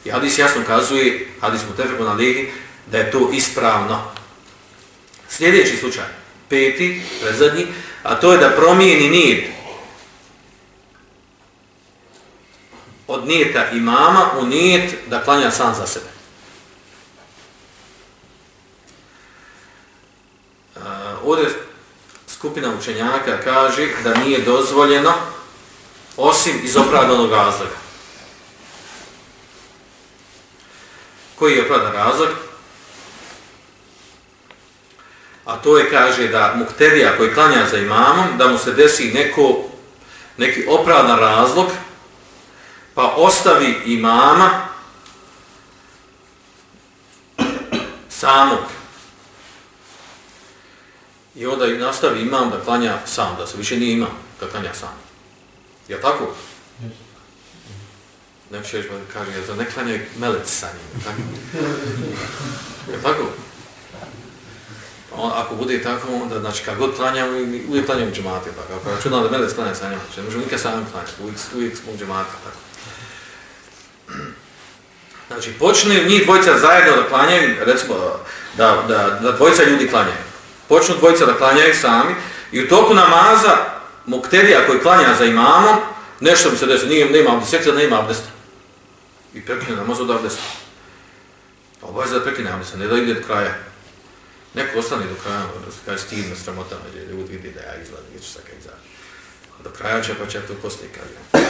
I hadis jasno kazuje, hadis mu tefeku na lihi, da je to ispravno. Sljedeći slučaj, peti, prezadnji, a to je da promijeni nijet od nijeta imama u nijet da klanja sam za sebe. Uh, ovdje skupina učenjaka kaže da nije dozvoljeno osim iz opravdanog razloga. Koji je opravdan razlog? A to je, kaže, da mukterija koji klanja za imamom, da mu se desi neko, neki opravdan razlog, pa ostavi imama samog I onda i nastavi imam da klanja sam, da se više nije imam da klanja sam. Je tako? Yes. Ne bi kaže, ja to ne klanjaju melec sa njim. Tako? Je tako? Pa on, ako bude tako, onda, znači, kad god klanjam, uvijek klanjam džemate, tako. Ako računam da melec klanja sa njim, znači, ne možemo nikad sam klanjati, uvijek, uvijek smo u džemate, tako. Znači, počne njih dvojica zajedno da klanjaju, recimo, da, da, da dvojica ljudi klanjaju počnu dvojica da klanjaju sami i u toku namaza muktedija koji klanja za imamom, nešto bi se desi, nije, nema abdeseta, nema abdesta. I prekine namaz od abdesta. Pa obaj za da prekine abdesta, ne da ide do kraja. Neko ostane do kraja, ono, kada je stivno, sramotano, jer ljudi vidi da ja izgledam, gdje ću sad kaj izaći. Do kraja će pa će to postoji kada.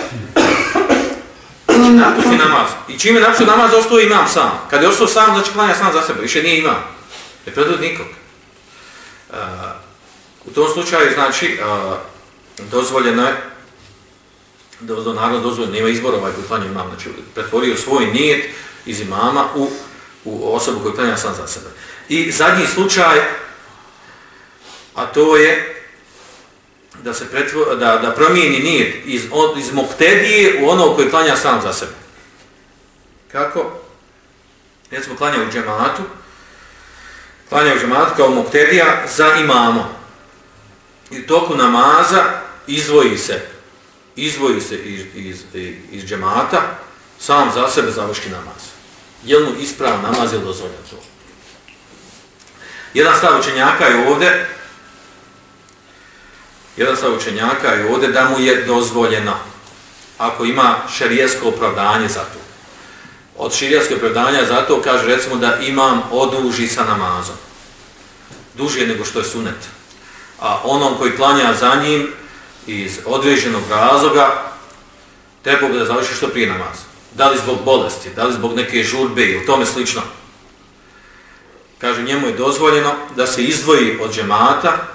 Znači, napusti namaz. I čime napusti namaz, ostao imam sam. Kad je ostao sam, znači klanja sam za sebe, više nije imam. Ne predod nikog Uh, u tom slučaju, znači, uh, dozvoljeno je, da do narod dozvoli, nema izbora ovaj koji klanja imam, znači, pretvorio svoj nijet iz imama u, u osobu koju klanja sam za sebe. I zadnji slučaj, a to je da se pretvo, da, da promijeni nijet iz, iz moktedije u ono koji klanja sam za sebe. Kako? Recimo, klanja u džematu, klanja u džematu kao muktedija za imamo. I toku namaza izvoji se, izvoji se iz, iz, iz džemata, sam za sebe završi namaz. Je li mu ispravan namaz ili dozvolja to? Jedan stav učenjaka je ovdje, jedan stav učenjaka je ovdje da mu je dozvoljeno, ako ima šerijesko opravdanje za to. Od širijaske opravdanja za to kaže recimo da imam oduži sa namazom. Duže nego što je sunet. A onom koji klanja za njim iz određenog razloga treba da završi što prije namaz. Da li zbog bolesti, da li zbog neke žurbe ili tome slično. Kaže, njemu je dozvoljeno da se izdvoji od džemata,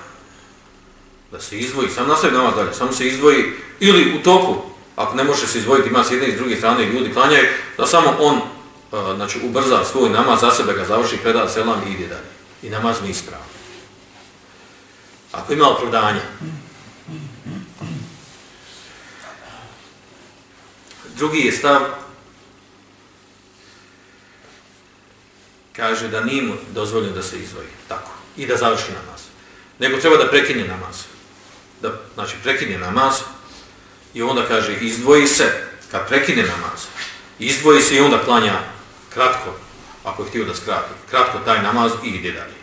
da se izdvoji, sam nastavi namaz dalje, samo se izdvoji ili u toku, ako ne može se izdvojiti, ima s jedne i s druge strane ljudi klanjaju, da samo on e, znači, ubrza svoj namaz, za sebe ga završi, preda selam i ide dalje. I namaz mi ispravi. Ako ima opravdanje. Drugi je stav, kaže da nije mu dozvoljeno da se izvoji, tako, i da završi namaz. Nego treba da prekine namaz. Da, znači, prekine namaz i onda kaže, izdvoji se, kad prekine namaz, izdvoji se i onda klanja kratko, ako je htio da skrati, kratko taj namaz i ide dalje.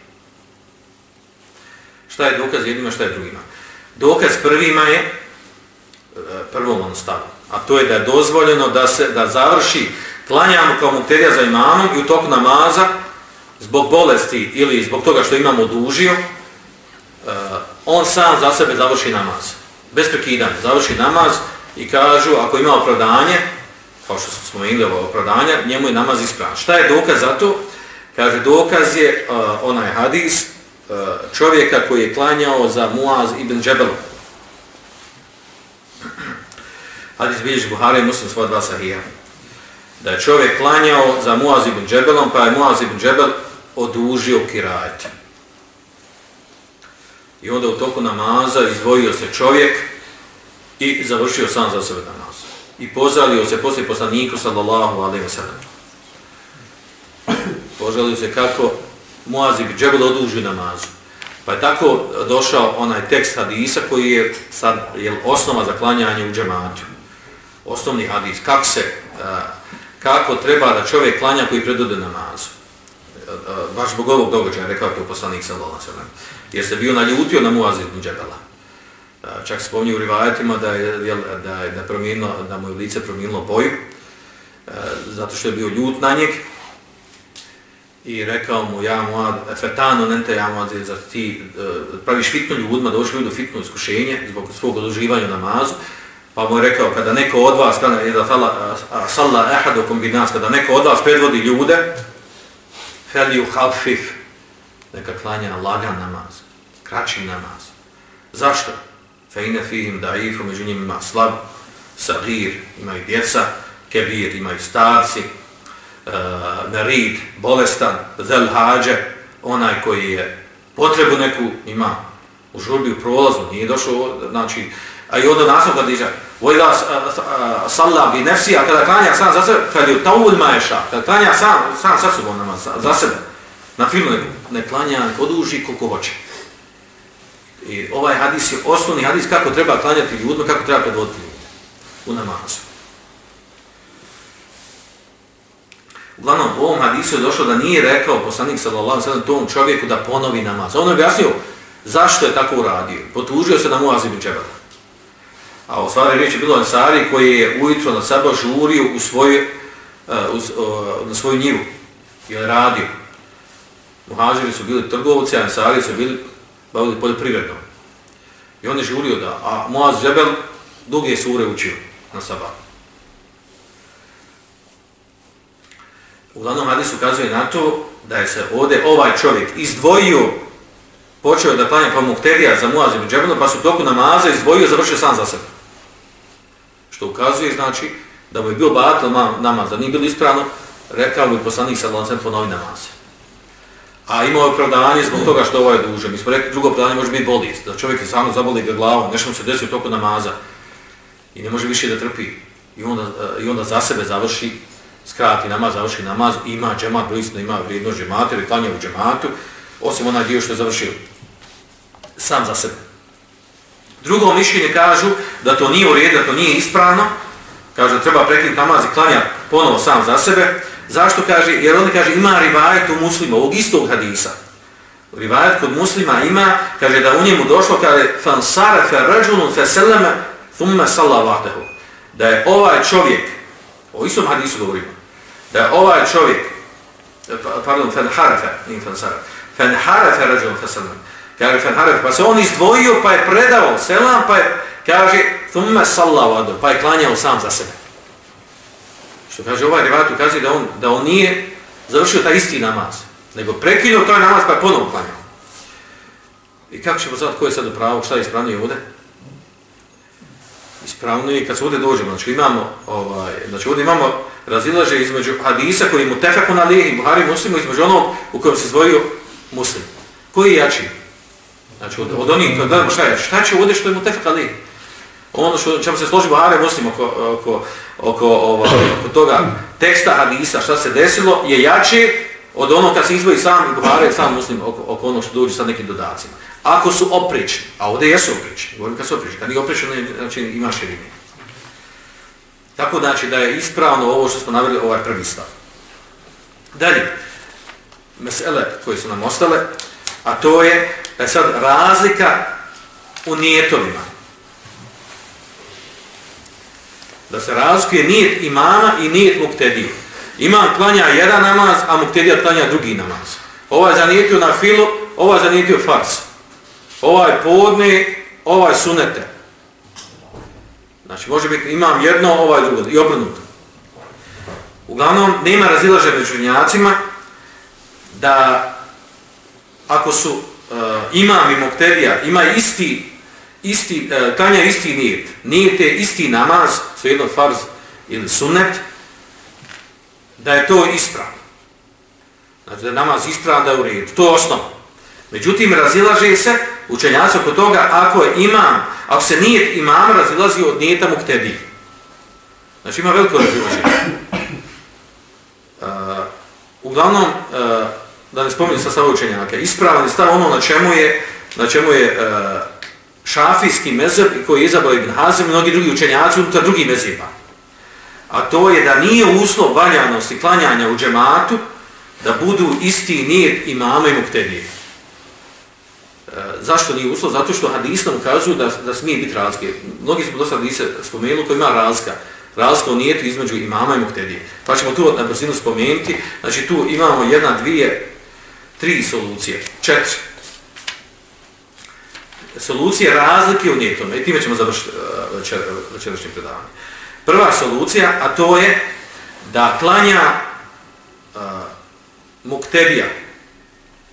Šta je dokaz jednima, šta je drugima? Dokaz prvima je, e, prvom on stavu, a to je da je dozvoljeno da se da završi klanjamo kao mukterija za imamom i u toku namaza zbog bolesti ili zbog toga što imamo odužio, e, on sam za sebe završi namaz. Bez prekidanja, završi namaz i kažu, ako ima opravdanje, kao što smo imali ovo opravdanje, njemu je namaz ispravan. Šta je dokaz za to? Kaže, dokaz je uh, onaj hadis uh, čovjeka koji je klanjao za Muaz ibn Džebel. Hadis bilježi Buhari i Muslim svoja dva sahija da je čovjek klanjao za Muaz ibn Džebelom, pa je Muaz ibn Džebel odužio kirajet. I onda u toku namaza izdvojio se čovjek i završio sam za sebe namaz. I pozalio se poslije poslaniku sallallahu alaihi wa sallam. Požalio se kako Muaz ibn Džebel odužio namazu. Pa je tako došao onaj tekst hadisa koji je sad je osnova za klanjanje u džematu. Osnovni hadis. Kako se e, kako treba da čovjek klanja koji predode namazu. E, e, baš zbog ovog događaja, rekao to poslanik sallallahu sallam, jer se bio naljutio na Muaz ibn Džebela. Čak se spominje u rivajetima da je, da, je, da, promijenilo, da mu je lice promijenilo boju, zato što je bio ljut na njeg. I rekao mu, ja muad fetano nente, ja muad zar ti praviš fitnu ljudima, došli do fitno iskušenje zbog svog oduživanja namazu, Pa mu je rekao, kada neko od vas, kada je da fala, salla ehadu kombinans, kada neko od vas predvodi ljude, feliju halfif, neka klanja lagan namaz, kraći namaz. Zašto? Fejne fihim daifu, među njim ima slab, sagir, imaju djeca, kebir, imaju starci, e, uh, narid, bolestan, zel hađe, onaj koji je potrebu neku ima u žurbi u prolazu, nije došao, znači, a i od naslov kad vojda salla bi nefsi, a kada klanja sam za sebe, fel je taul maješa, kada klanja sam, sam sa sobom namaz za sebe, na filmu ne, ne klanja, ne oduži koliko hoće. I ovaj hadis je osnovni hadis kako treba klanjati ljudima, kako treba predvoditi ljudima u namazu. Uglavnom, u ovom hadisu je došlo da nije rekao poslanik sallallahu sallam tom čovjeku da ponovi namaz. On je objasnio zašto je tako uradio. Potužio se na Muaz ibn Džebala. A u stvari riječ je bilo Ansari koji je ujutro na seba žurio u svoju, e, uh, uh, na svoju njivu. Ili radio. Muhađiri su bili trgovci, Ansari su bili bavili poljoprivredno. I on je žurio da, a Muaz Džebel duge sure učio na sabah. Uglavnom Hadis ukazuje na to da je se ovdje ovaj čovjek izdvojio počeo da klanja kao muhterija za Muaz i Džebel, pa su toku namaza izdvojio, završio sam za sebe. Što ukazuje, znači, da bi bio batel namaz, da nije bilo ispravno, rekao bi poslanik sa lancem ponovi namaz. A imao je opravdanje zbog toga što ovo je duže. Mi smo rekli, drugo opravdanje može biti bolest, da čovjek je samo zaboli ga glavom, nešto mu se desi u toku namaza i ne može više da trpi. I onda, e, i onda za sebe završi, skrati namaz, završi namaz, ima džemat, blisno ima vrijednost džemat, ili klanja u džematu, osim onaj dio što je završio sam za sebe. Drugo mišljenje kažu da to nije u redu, da to nije ispravno. kažu da treba prekinuti namaz i klanja ponovo sam za sebe. Zašto kaže? Jer oni kaže ima rivajet u muslima, ovog istog hadisa. rivajet kod muslima ima, kaže da u njemu došlo, kaže, fan sara fe ređunu fe seleme thumme salla vahdehu. Da je ovaj čovjek, o istom hadisu govorimo, da je ovaj čovjek, pa, pardon, fan harafe, nije fan sara, fan harafe ređunu fe seleme, kaže Fenharef, pa se on izdvojio, pa je predao selam, pa je, kaže, thumme sallavado, pa je klanjao sam za sebe. Što kaže ovaj rivat ukazuje da on, da on nije završio taj isti namaz, nego prekinuo taj namaz pa je ponovno klanjao. I kako ćemo znati ko je sad upravo, šta je ispravnije ovdje? Ispravno je kad se ovdje dođemo, znači imamo, ovaj, znači ovdje imamo razilaže između hadisa koji mu tefeku na i Buhari muslimu, između onog u kojem se zvojio muslim. Koji je jači? Znači od, od onih, kad gledamo šta je, šta će ovdje što je mu ali? Ono što ćemo se složiti Buhari muslim oko, oko, oko, ovaj, oko toga teksta hadisa, šta se desilo, je jači od onog kad se izvoji sam i Buhari sam muslim oko, oko ono što dođe sa nekim dodacima. Ako su oprični, a ovdje jesu oprični, govorim kad su oprični, kad nije oprični, znači ima širine. Tako znači da je ispravno ovo što smo navjeli, ovaj prvi stav. Dalje, mesele koje su nam ostale, a to je da je sad razlika u nijetovima. Da se razlikuje nijet imama i nijet muktediju. Imam klanja jedan namaz, a muktedija klanja drugi namaz. Ovaj zanijetio na filu, ovaj zanijetio fars. ovaj podne, ovaj sunete. Znači, može biti, imam jedno, ovaj drugo, i obrnuto. Uglavnom, nema razilaže među njacima da ako su uh, imam i moktedija, ima isti, isti, eh, uh, tanja isti nijet, nijet je isti namaz, jedno farz ili sunnet, da je to ispravno. Znači, da je namaz ispravan da je u redu. To je osnovno. Međutim, razilaže se učenjaci oko toga ako je imam, ako se nije imam razilazi od nijeta muktedi. Znači ima veliko razilaženje. Uh, uglavnom, uh, da ne spominjem sa stavu učenjaka, ispravan je stav ono na čemu je, na čemu je e, šafijski mezeb koji je izabao Ibn Hazim i mnogi drugi učenjaci unutar drugih mezeba. A to je da nije uslov valjanosti klanjanja u džematu da budu isti nijet imama i muktedije. E, zašto nije uslov? Zato što hadis nam ukazuju da, da smije biti razlike. Mnogi smo dosta hadise spomenuli koji ima razlika. Razlika u nijetu između imama i muktedije. Pa ćemo tu na brzinu spomenuti. Znači tu imamo jedna, dvije, tri solucije. Četiri. Solucije razlike u nijetom. I time ćemo završiti e, večerašnje predavanje. Prva solucija, a to je da klanja uh, muktedija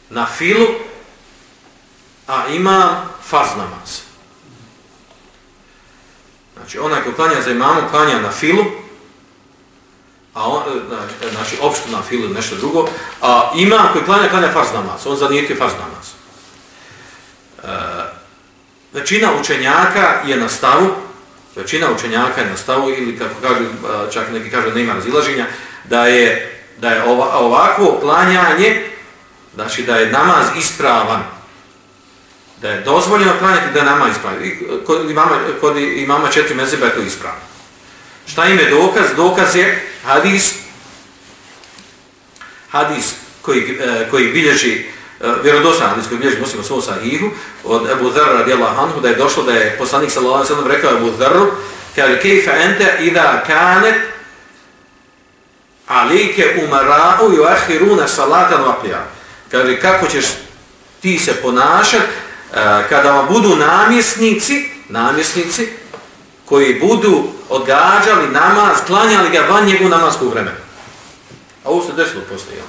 na filu a ima faz namaz. Znači, onaj ko klanja za imamu, klanja na filu, a on, e, znači, e, znači opšto na filu ili nešto drugo, a ima koji klanja, klanja farz namaz, on zanijetio farz namaz. E, većina učenjaka je na stavu, većina učenjaka je na stavu, ili kako kažu, e, čak neki kažu da ima razilaženja, da je, da je ova, ovako klanjanje, znači da je namaz ispravan, da je dozvoljeno klanjati da nama ispravi. Kod imama, kod imama četiri mezeba je to ispravno. Šta im je dokaz? Dokaz je hadis, hadis koji, e, koji bilježi, e, vjerodostan hadis koji bilježi muslim u svom sahihu, od Ebu Dharra radijallahu anhu, da je došlo da je poslanik sallallahu alejhi ve sellem rekao Ebu Dharru, kaže, kejfe ente ida kanet alike umara'u i ahiruna salatan qiyam Kaže, kako ćeš ti se ponašati eh, kada vam budu namjesnici, namjesnici koji budu odgađali namaz, klanjali ga van njegu namaskog vremena. A ovo se desilo poslije.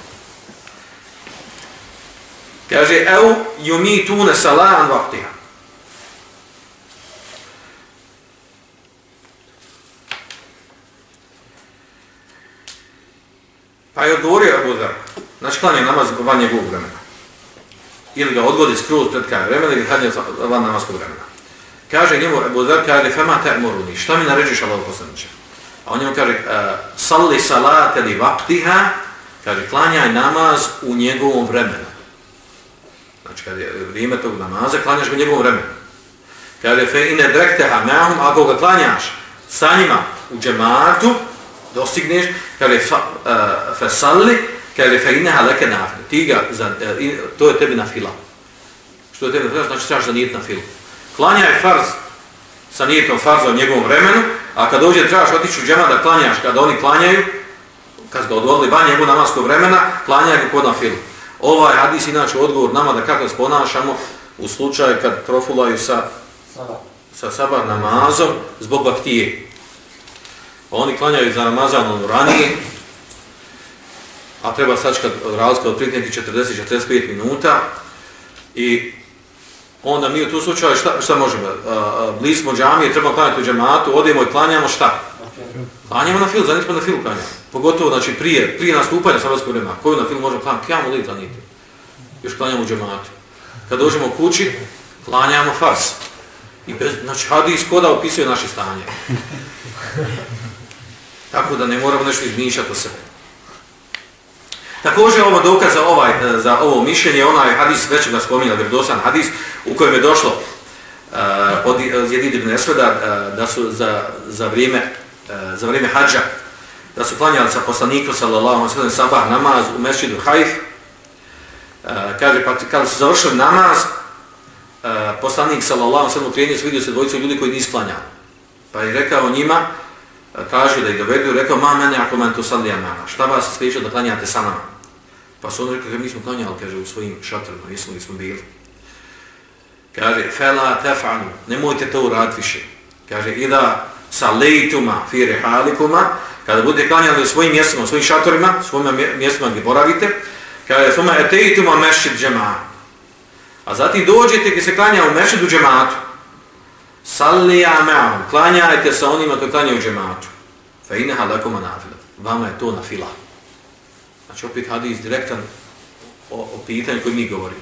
Kaže, evo, jumi tune salan vaktiha. Pa je odgovorio Abu Dhar, znači klanje namaz van njegovog vremena ili ga odgodi skroz pred kraj vremena ili kad je van namaskog vremena. Kaže njemu Abu Dhar, kaže, fema te moruni, šta mi naređiš Allah poslaniče? A on njemu kaže, e, salli salate li vaktiha, kaže, klanjaj namaz u njegovom vremenu. Znači, kad je vrijeme tog namaza, klanjaš ga u njegovom vremenu. Kaže, fe ine drekteha meahum, ako ga klanjaš sa njima u džematu, dostigneš, kaže, fa, uh, fe salli, kaže, fe ineha leke nafne. ti ga, za, e, to je tebi na fila. Što je tebi na fila, znači trebaš zanijet na filu. Klanjaj farz sa nijetom farza u njegovom vremenu, a kad dođe trebaš otići u džema da klanjaš, kada oni klanjaju, kad ga odvodili ban njegovu namaskog vremena, klanjaj ga kod na filu. Ovaj hadis inače odgovor nama da kako se ponašamo u slučaju kad profulaju sa, sa sabar namazom zbog baktije. Oni klanjaju za namazan ono ranije, a treba sačkat razlika od pritnjeti 40-45 minuta i onda mi u tu slučaju šta, šta možemo? Bliz smo džamije, treba klanjati u džematu, odemo i klanjamo šta? Klanjamo na fil, za na fil klanjamo. Pogotovo znači, prije, prije nastupanja sabarskog vremena. Koju na fil možemo klanjati? Kjamo li za niti? Još klanjamo u džematu. Kad dođemo kući, klanjamo fars. I bez, znači, hadis koda opisuje naše stanje. Tako da ne moramo nešto izmišljati o sebe. Također ovo dokaz za, ovaj, e, za ovo mišljenje, onaj hadis, već ga spominjali, vjerodosan hadis, u kojem je došlo uh, od Jedid ibn Esveda uh, da su za, za, vrijeme, uh, za vrijeme hađa, da su klanjali sa poslanikom sallallahu sallam sabah namaz u mešćidu Hajf. Uh, kaže, pa kada su završili namaz, uh, poslanik sallallahu sallam ukrijenio su vidio se dvojicu ljudi koji nisu klanjali. Pa je rekao njima, kaže da ih dovedu, rekao, ma mene ako men to sad šta vas spriječio da klanjate sa nama? Pa su oni rekli, kaže, mi smo klanjali, kaže, u svojim šatrima, jesmo li smo bili. Kaže, fela tefanu, nemojte to uraditi više. Kaže, ida sa lejtuma fi rehalikuma, kada budete klanjali u svojim mjestima, u svojim šatorima, u svojim mjestima gdje boravite, kaže, suma etejtuma mešćid džema. A zatim dođete gdje se klanja u mešćidu džematu. Sallija me'am, klanjajte sa onima koji klanjaju džematu. Fe ineha lakuma nafila. Vama je to na fila. Znači opet hadis direktan o, o pitanju koji mi govorimo.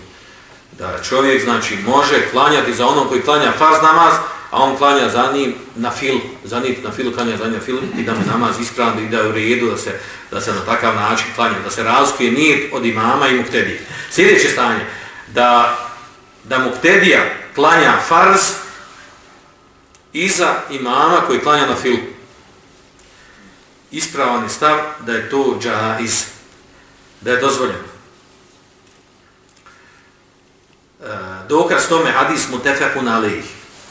Da čovjek znači može klanjati za onom koji klanja farz namaz, a on klanja za njim na fil, za njim na filu klanja za njim fil i da mu namaz ispravno i da je u redu da se, da se na takav način klanja, da se razlikuje nijet od imama i muktedije. Sljedeće stanje, da, da muktedija klanja farz iza imama koji klanja na filu. Ispravan je stav da je to džaiz da je dozvoljeno. E, dokaz tome hadis mutefekun alih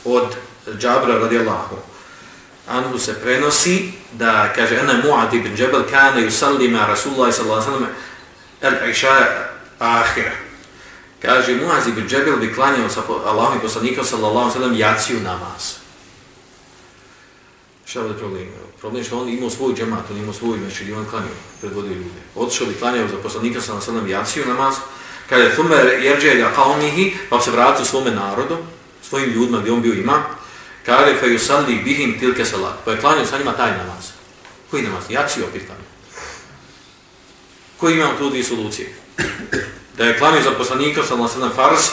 od Džabra radijallahu. Anhu se prenosi da kaže ena Mu'ad ibn Jabal kana yusalli ma Rasulullah sallallahu alejhi ve sellem al-isha akhira. Kaže Mu'az ibn Jabal bi klanjao sa Allahom i poslanikom sallallahu alejhi ve sellem jaciju namaz. Šta je problem? Problem je što on imao svoj džemat, on imao svoj mešćid i on klanio, predvodio ljude. Otišao bi klanio za poslanika sa nasadnom jaciju namaz, kada je thumer jerđelja kaumihi, pa se vratio svome narodu, svojim ljudima gdje on bio ima, kada je feju bihim tilke salat, pa je klanio sa njima taj namaz. Koji namaz? Jaciju opet klanio. Koji imamo tu dvije solucije? Da je klanio za poslanika sa nasadnom fars,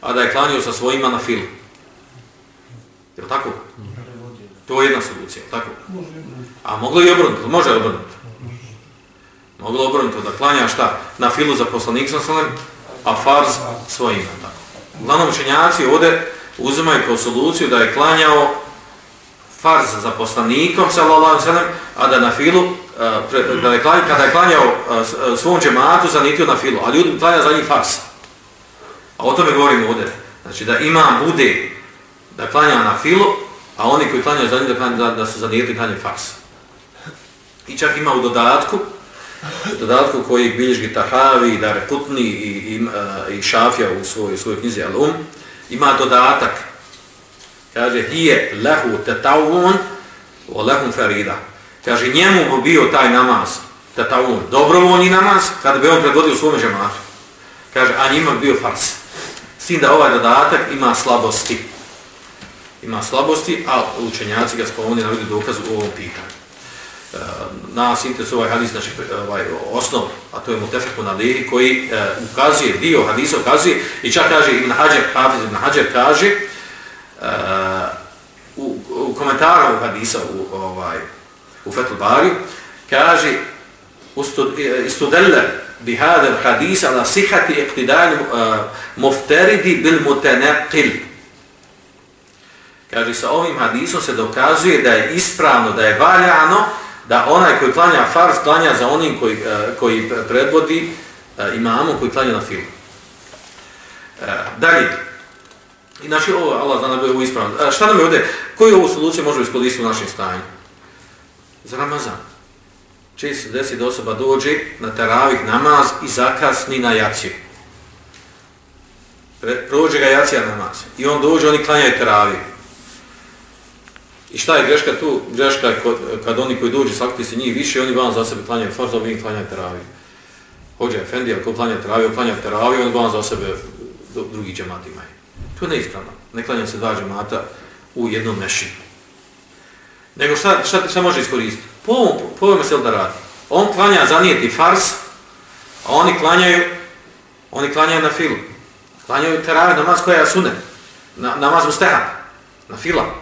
a da je klanio sa svojima na filu. Je tako? To je jedna solucija, tako? A moglo i obrnuto, može obrnuto. Moglo obrnuto da klanja šta? Na filu za poslanik sa sam, a farz svojima, tako. Uglavnom učenjaci ovdje uzimaju kao soluciju da je klanjao farz za poslanikom sa salim, a da na filu, e, da je klanjao, kada je klanjao e, e, svom džematu, zanitio na filu, a ljudi klanja za njih farz. A o tome govorimo ovdje. Znači da imam bude da klanja na filu, a oni koji klanjaju za njih da, da, da su zanijetli klanje fars. I čak ima u dodatku, u dodatku koji bilježgi Tahavi, Dare Kutni i, i, e, i Šafija u svojoj, svojoj knjizi Al-Um, ima dodatak, kaže, hije lehu tetavun o lehum ferida. Kaže, njemu bi bio taj namaz, tetavun, dobrovoljni namaz, kada bi on predvodio svome žematu. Kaže, a njima bi bio fars. S tim da ovaj dodatak ima slabosti ima slabosti, a učenjaci ga spomenuli na vidu dokaz u ovom pitanju. E, nas interesuje ovaj hadis, znači e, ovaj osnov, a to je Mutefeku na Lihi, koji e, ukazuje, dio hadisa ukazuje, i čak kaže Ibn Hađer, Hafiz Ibn Hađer kaže, e, u, u komentaru hadisa u, ovaj, u Fetul Bari, kaže, e, istudelle bi hadel hadisa na sihati iktidani uh, e, mufteridi bil mutenaqil, Kaže, sa ovim hadisom se dokazuje da je ispravno, da je valjano, da onaj koji klanja farz, klanja za onim koji, e, koji predvodi e, imamo imamom koji klanja na filu. E, dalje, i znači ovo, Allah zna da je ovo ispravno. Šta nam je ovdje, koju ovu soluciju možemo iskoristiti u našem stanju? Za Ramazan. Često se desi da osoba dođe na teravih namaz i zakasni na jaciju. Prođe ga jacija namaz. I on dođe, oni klanjaju teravih. I šta je greška tu? Greška je kod, kad oni koji dođu sakti se njih više, oni van za sebe klanjaju farz, mi klanjaju teraviju. Hođe Efendi, ko klanja teraviju, klanja teraviju, on van za sebe drugi džemat imaju. To je neispravno. Ne klanja se dva džemata u jednom mešinu. Nego šta, šta, šta može iskoristiti? Po ovom, po ovom se da radi. On klanja zanijeti fars, a oni klanjaju, oni klanjaju na filu. Klanjaju teraviju namaz koja je sunet. Na, namaz u steha, na fila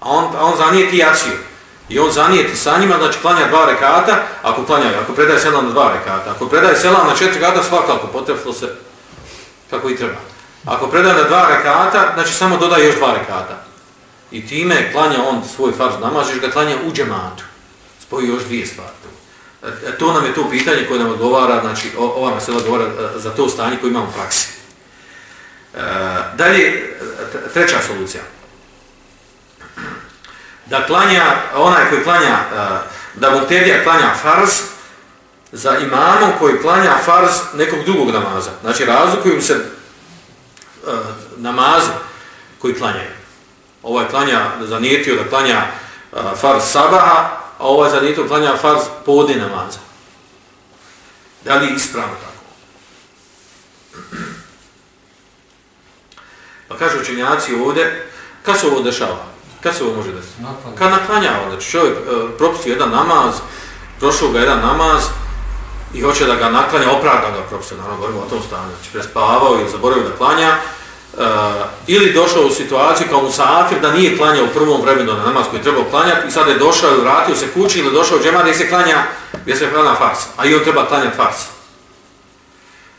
a on, a on zanijeti jaciju. I on zanijeti sa njima, znači klanja dva rekata, ako klanja, ako predaje selam na dva rekata, ako predaje selam na četiri rekata, svakako potrebno se kako i treba. Ako predaje na dva rekata, znači samo dodaje još dva rekata. I time klanja on svoj farz namaz, ga klanja u džematu. Spoji još dvije stvari. E, e, to nam je to pitanje koje nam odgovara, znači ova nam se odgovara e, za to stanje koje imamo u praksi. E, dalje, e, treća solucija da klanja, onaj koji klanja, e, da muktedija klanja farz za imamom koji klanja farz nekog drugog namaza. Znači razlikuju se e, namaze koji klanjaju. Ovaj klanja, zanijetio da klanja e, farz sabaha, a ovaj zanijetio klanja farz podne namaza. Da li ispravno tako? Pa kažu učenjaci ovdje, kad se ovo dešava? Kad se ovo može desiti? Kad naklanja, znači čovjek uh, propustio jedan namaz, prošao ga jedan namaz i hoće da ga naklanja, opravda ga propustio, naravno govorimo o tom stanju, znači prespavao ili zaboravio da klanja, uh, ili došao u situaciju kao musafir da nije klanjao u prvom vremenu na namaz koji trebao klanjati i sada je došao i vratio se kući ili došao u džemar gdje se klanja, gdje se klanja farsa, a i on treba klanjati farsa.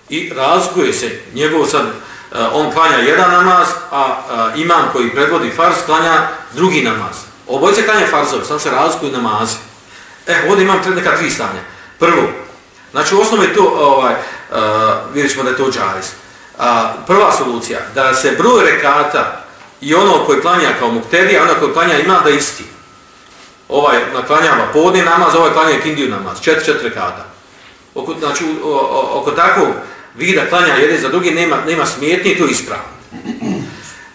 I razguje se njegov sad, Eh, on klanja jedan namaz, a uh, imam koji predvodi farz klanja drugi namaz. Obojice klanja farzove, sam se razlikuju namazi. E, ovdje imam neka tri stanja. Prvo, znači u osnovi to, eh, ovaj, uh, vidjet ćemo da je to džaris. Uh, prva solucija, da se broj rekata i ono koji klanja kao mukterija, ono koji klanja ima da isti. Ovaj naklanjava podni namaz, ovaj klanja kindiju namaz, četiri, četiri rekata. Oko, znači, o, o, oko takvog vida klanja jedan za drugi nema, nema smjetnje, to je ispravno.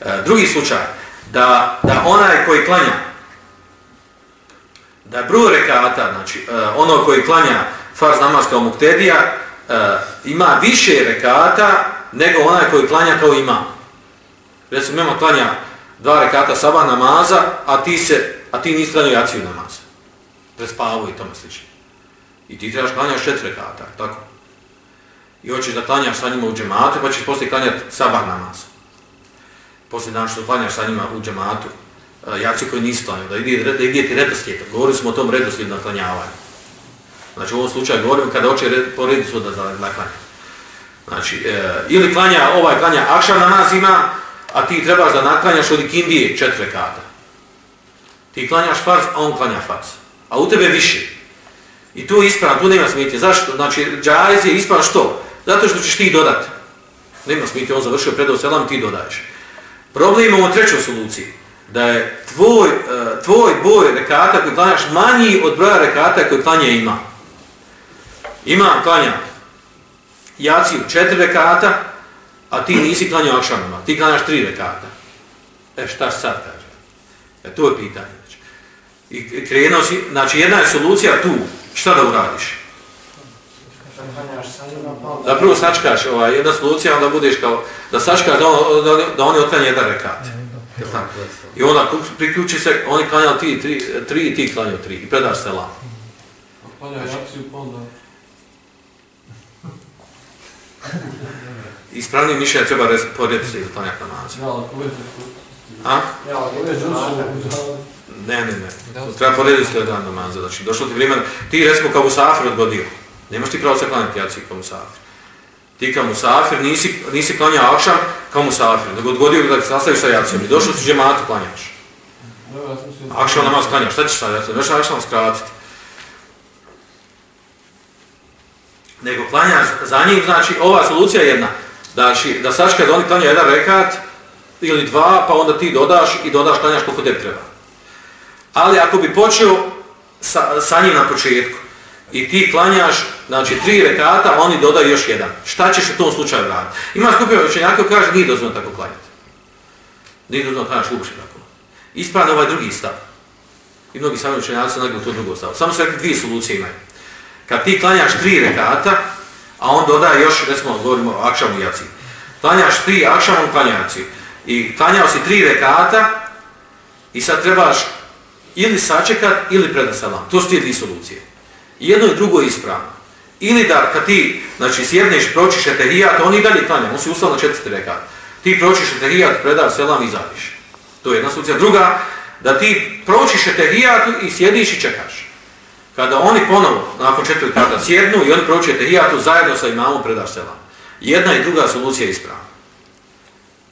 E, drugi slučaj, da, da onaj koji klanja, da broj rekata, znači uh, ono koji klanja farz namaz kao muktedija, e, ima više rekata nego onaj koji klanja kao ima. Recimo, imamo klanja dva rekata saba namaza, a ti, se, a ti nisi klanio jaciju namaza. Prespavu i tome slično. I ti trebaš klanjaš četiri rekata, tako? I hoćeš da klanjaš sa njima u džematu, pa ćeš poslije klanjati sabah namaz poslije dan što klanjaš sa njima u džematu, e, jaci koji nisi klanjao, da ide, da ide ti redoslijed. Govorili smo o tom redoslijed na klanjavanju. Znači u ovom slučaju govorim kada oče red, po redu su da, da, da klanja. Znači, e, ili klanja, ovaj klanja akšan namaz ima, a ti trebaš da naklanjaš od ikindije četiri kata. Ti klanjaš farz, a on klanja farz. A u tebe više. I tu je ispravno, tu nema smetje. Zašto? Znači, džajz je ispravno što? Zato što ćeš ti dodati. Nema smiti, on završio predao selam, ti dodaješ. Problem imamo trećoj soluciji da je tvoj, e, tvoj boj rekata koji klanjaš manji od broja rekata koji klanja ima. Ima klanja jaciju četiri rekata, a ti nisi klanjao akšanama, ti klanjaš tri rekata. E šta sad kaže? E to je pitanje. I krenuo si, znači jedna je solucija tu, šta da uradiš? Da prvo sačkaš ovaj, jedna solucija, onda budeš kao da sačkaš da, on, da, da oni otklanja jedan rekat. I onda priključi se, oni klanjali ti, tri, tri i ti klanjali tri i predaš se la. Ispravni mišljenje treba porediti se i klanjati namaz. A? Ne, ne, ne. Treba porediti se jedan namaz. Znači, došlo ti vrijeme, ti recimo kao u Safir odgodio. Nemaš ti pravo se klanjati jaciju kao musafir. Ti kao musafir nisi, nisi klanjao akšam kao musafir, nego odgodio da se sastaviš sa jacijom. I došao si džematu klanjaš. Akšam namaz klanjaš, šta ćeš sa jacijom? Veš akšam skratiti. nego klanjaš za njim, znači ova solucija je jedna, znači da sačka da oni klanjaju jedan rekat ili dva, pa onda ti dodaš i dodaš klanjaš koliko tebi treba. Ali ako bi počeo sa, sa njim na početku i ti klanjaš znači, tri rekata, oni dodaju još jedan. Šta ćeš u tom slučaju raditi? Ima skupio učenjaka koji kaže nije dozvoljno tako klanjati. Nije dozvoljno klanjati uopšte tako. Ispravno ovaj drugi stav. I mnogi sami učenjaci su to drugo stav. Samo su rekli dvije solucije imaju. Kad ti klanjaš tri rekata, a on dodaje još, recimo, govorimo o akšamu jaci. Klanjaš tri akšamu klanjaci i klanjao si tri rekata i sad trebaš ili sačekat ili predat salam. To su ti dvije solucije. Jedno i drugo je ispravno. Ili da kad ti znači, sjedneš, pročiš etehijat, on i dalje klanja, on si ustao na četvrti rekat. Ti pročiš etehijat, predaš selam i zadiš. To je jedna solucija. Druga, da ti pročiš etehijat i sjediš i čekaš. Kada oni ponovo, nakon četvrti kada sjednu i oni proči etehijatu, zajedno sa imamom predaš selam. Jedna i druga solucija je ispravna.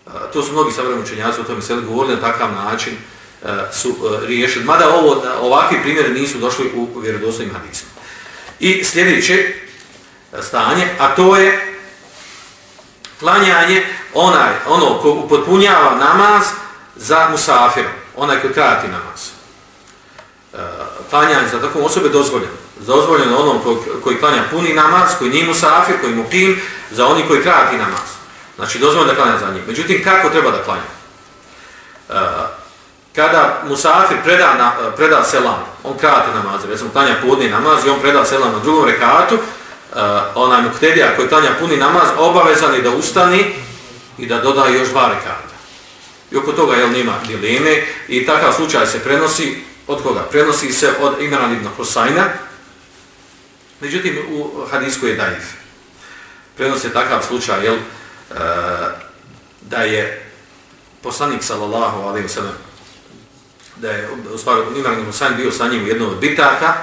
E, to su mnogi savremeni učenjaci o tome se govorili na takav način, E, su e, riješili. Mada ovo, ovakvi primjeri nisu došli u vjerodostojnim hadismu. I sljedeće stanje, a to je klanjanje onaj, ono ko upotpunjava namaz za musafir, onaj ko krati namaz. E, klanjanje za takvom osobe dozvoljeno. Dozvoljeno onom ko, koji klanja puni namaz, koji nije musafir, koji mu pin, za oni koji krati namaz. Znači dozvoljeno da klanja za njih. Međutim, kako treba da klanja? E, kada musafir preda, na, preda selam, on krati namaz, recimo klanja podni namaz i on preda selam na drugom rekatu, Eh, onaj muktedija koji klanja puni namaz, obavezan je da ustani i da doda još dva rekata. I oko toga jel, nima dileme i takav slučaj se prenosi, od koga? Prenosi se od Imran ibn Hosajna, međutim u hadisku je daif. Prenosi takav slučaj, jel, uh, da je poslanik sallallahu alaihi wa sallam da je u stvari Imran ibn Husayn bio sa njim u jednom od bitaka,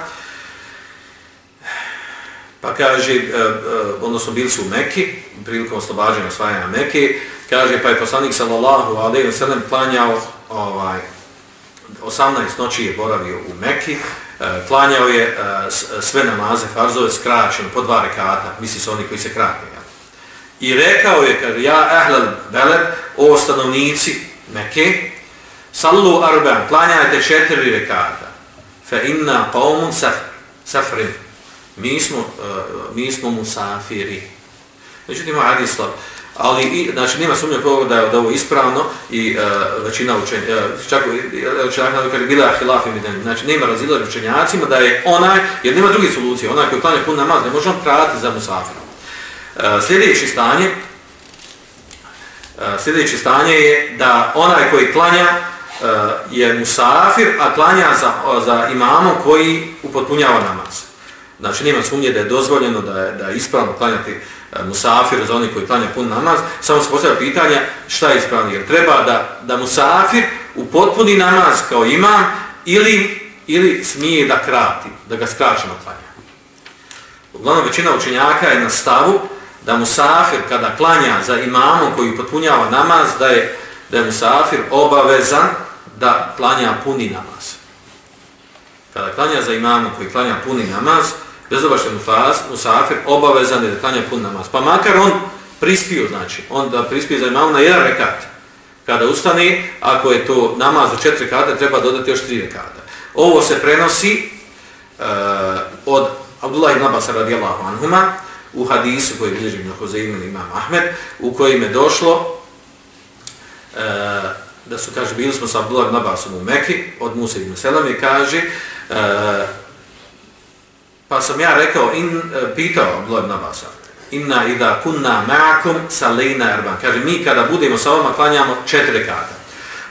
pa kaže, e, e, odnosno bili su u Mekki, prilikom oslobađanja osvajanja Mekki, kaže, pa je poslanik sallallahu alaihi wa sallam klanjao ovaj, 18 noći je boravio u Mekki, e, klanjao je sve namaze, farzove skraćeno, po dva rekata, misli se oni koji se krati. Ja. I rekao je, kaže, ja ahlal beled, o stanovnici Mekke, Sallu arban, klanjajte četiri rekata. Fa inna qawmun safrin. Mi smo, uh, e, mi smo musafiri. Međutim, ima hadis slab. Ali, i, znači, nema sumnje pogleda da, da je ovo ispravno i uh, većina učenja, uh, e, čak učenjaka kada je bila hilaf i znači, nema razila učenjacima da je onaj, jer nema drugi solucije, onaj koji klanja pun namaz, ne može on prati za musafirom. Uh, sljedeće stanje, uh, sljedeće stanje je da onaj koji klanja, uh, je musafir, a klanja za, za imamom koji upotpunjava namaz. Znači, nema sumnje da je dozvoljeno, da je, da je ispravno klanjati e, musafir za oni koji klanja pun namaz. Samo se postavlja pitanje šta je ispravno, jer treba da, da musafir upotpuni namaz kao imam ili, ili smije da krati, da ga skraćeno klanja. Uglavnom, većina učenjaka je na stavu da musafir kada klanja za imamom koji upotpunjava namaz, da je, da je musafir obavezan da klanja puni namaz. Kada klanja za imamom koji klanja puni namaz, bez obra što je musafir, obavezan je da klanja pun namaz. Pa makar on prispio, znači, on da prispio za imam na jedan rekat. Kada ustane, ako je to namaz u četiri rekata, treba dodati još tri rekata. Ovo se prenosi uh, od Abdullah ibn Abbas radijallahu anhuma u hadisu koji bilježi na Hozeimu imam Ahmed, u kojim je došlo uh, da su, kaže, bili smo sa Abdullah ibn Abbasom u Mekki, od Musa ibn Selam i kaže, uh, pa sam ja rekao, in, e, pitao Abdullah Nabasa, inna ida kunna ma'akum salina erban. Kaže, mi kada budemo sa vama klanjamo četiri rekata.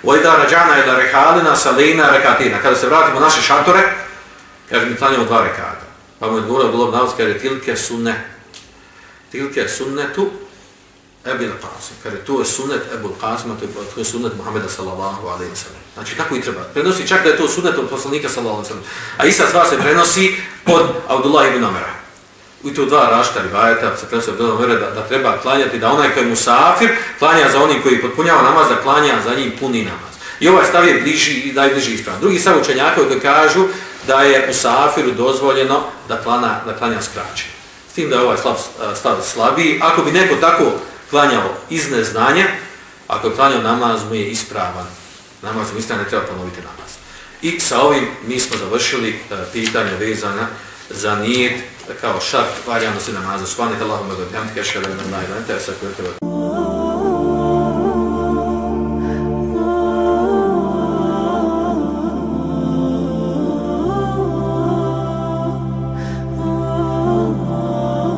Wa idha rađana ida rehalina salina rekatina. Kada se vratimo naše šatore, kaže, mi klanjamo dva rekata. Pa mu je odgovorio Abdullah Nabas, kaže, tilke sunne. Tilke sunnetu Ebil Qasim. Kaže, to je sunnet Ebul Qasima, to je sunnet Muhammeda sallallahu alaihi wa sallam. Znači, tako i treba. Prenosi čak da je to sunnet od poslanika sallallahu alaihi wa sallam. A ista stvar se prenosi od Abdullah ibn Amara. I to dva rašta rivajeta se prenosi od Abdullah ibn da, da treba klanjati, da onaj koji je musafir, klanja za onim koji potpunjava namaz, da klanja za njim puni namaz. I ovaj stav je bliži i daj bliži ispravan. Drugi stav učenjaka koji kažu da je musafiru dozvoljeno da, klana, da klanja S tim da je ovaj slab, stav slabiji. Ako bi neko tako klanjao iz neznanja, ako je klanjao namaz, mu je ispravan. Namaz mu ispravan, ne treba ponoviti namaz. I sa ovim mi smo završili uh, pitanje vezana za nijed kao šart valjanosti namaza. Subhanak Allahumma wa bihamdika ashhadu an la ilaha illa anta astaghfiruka wa atubu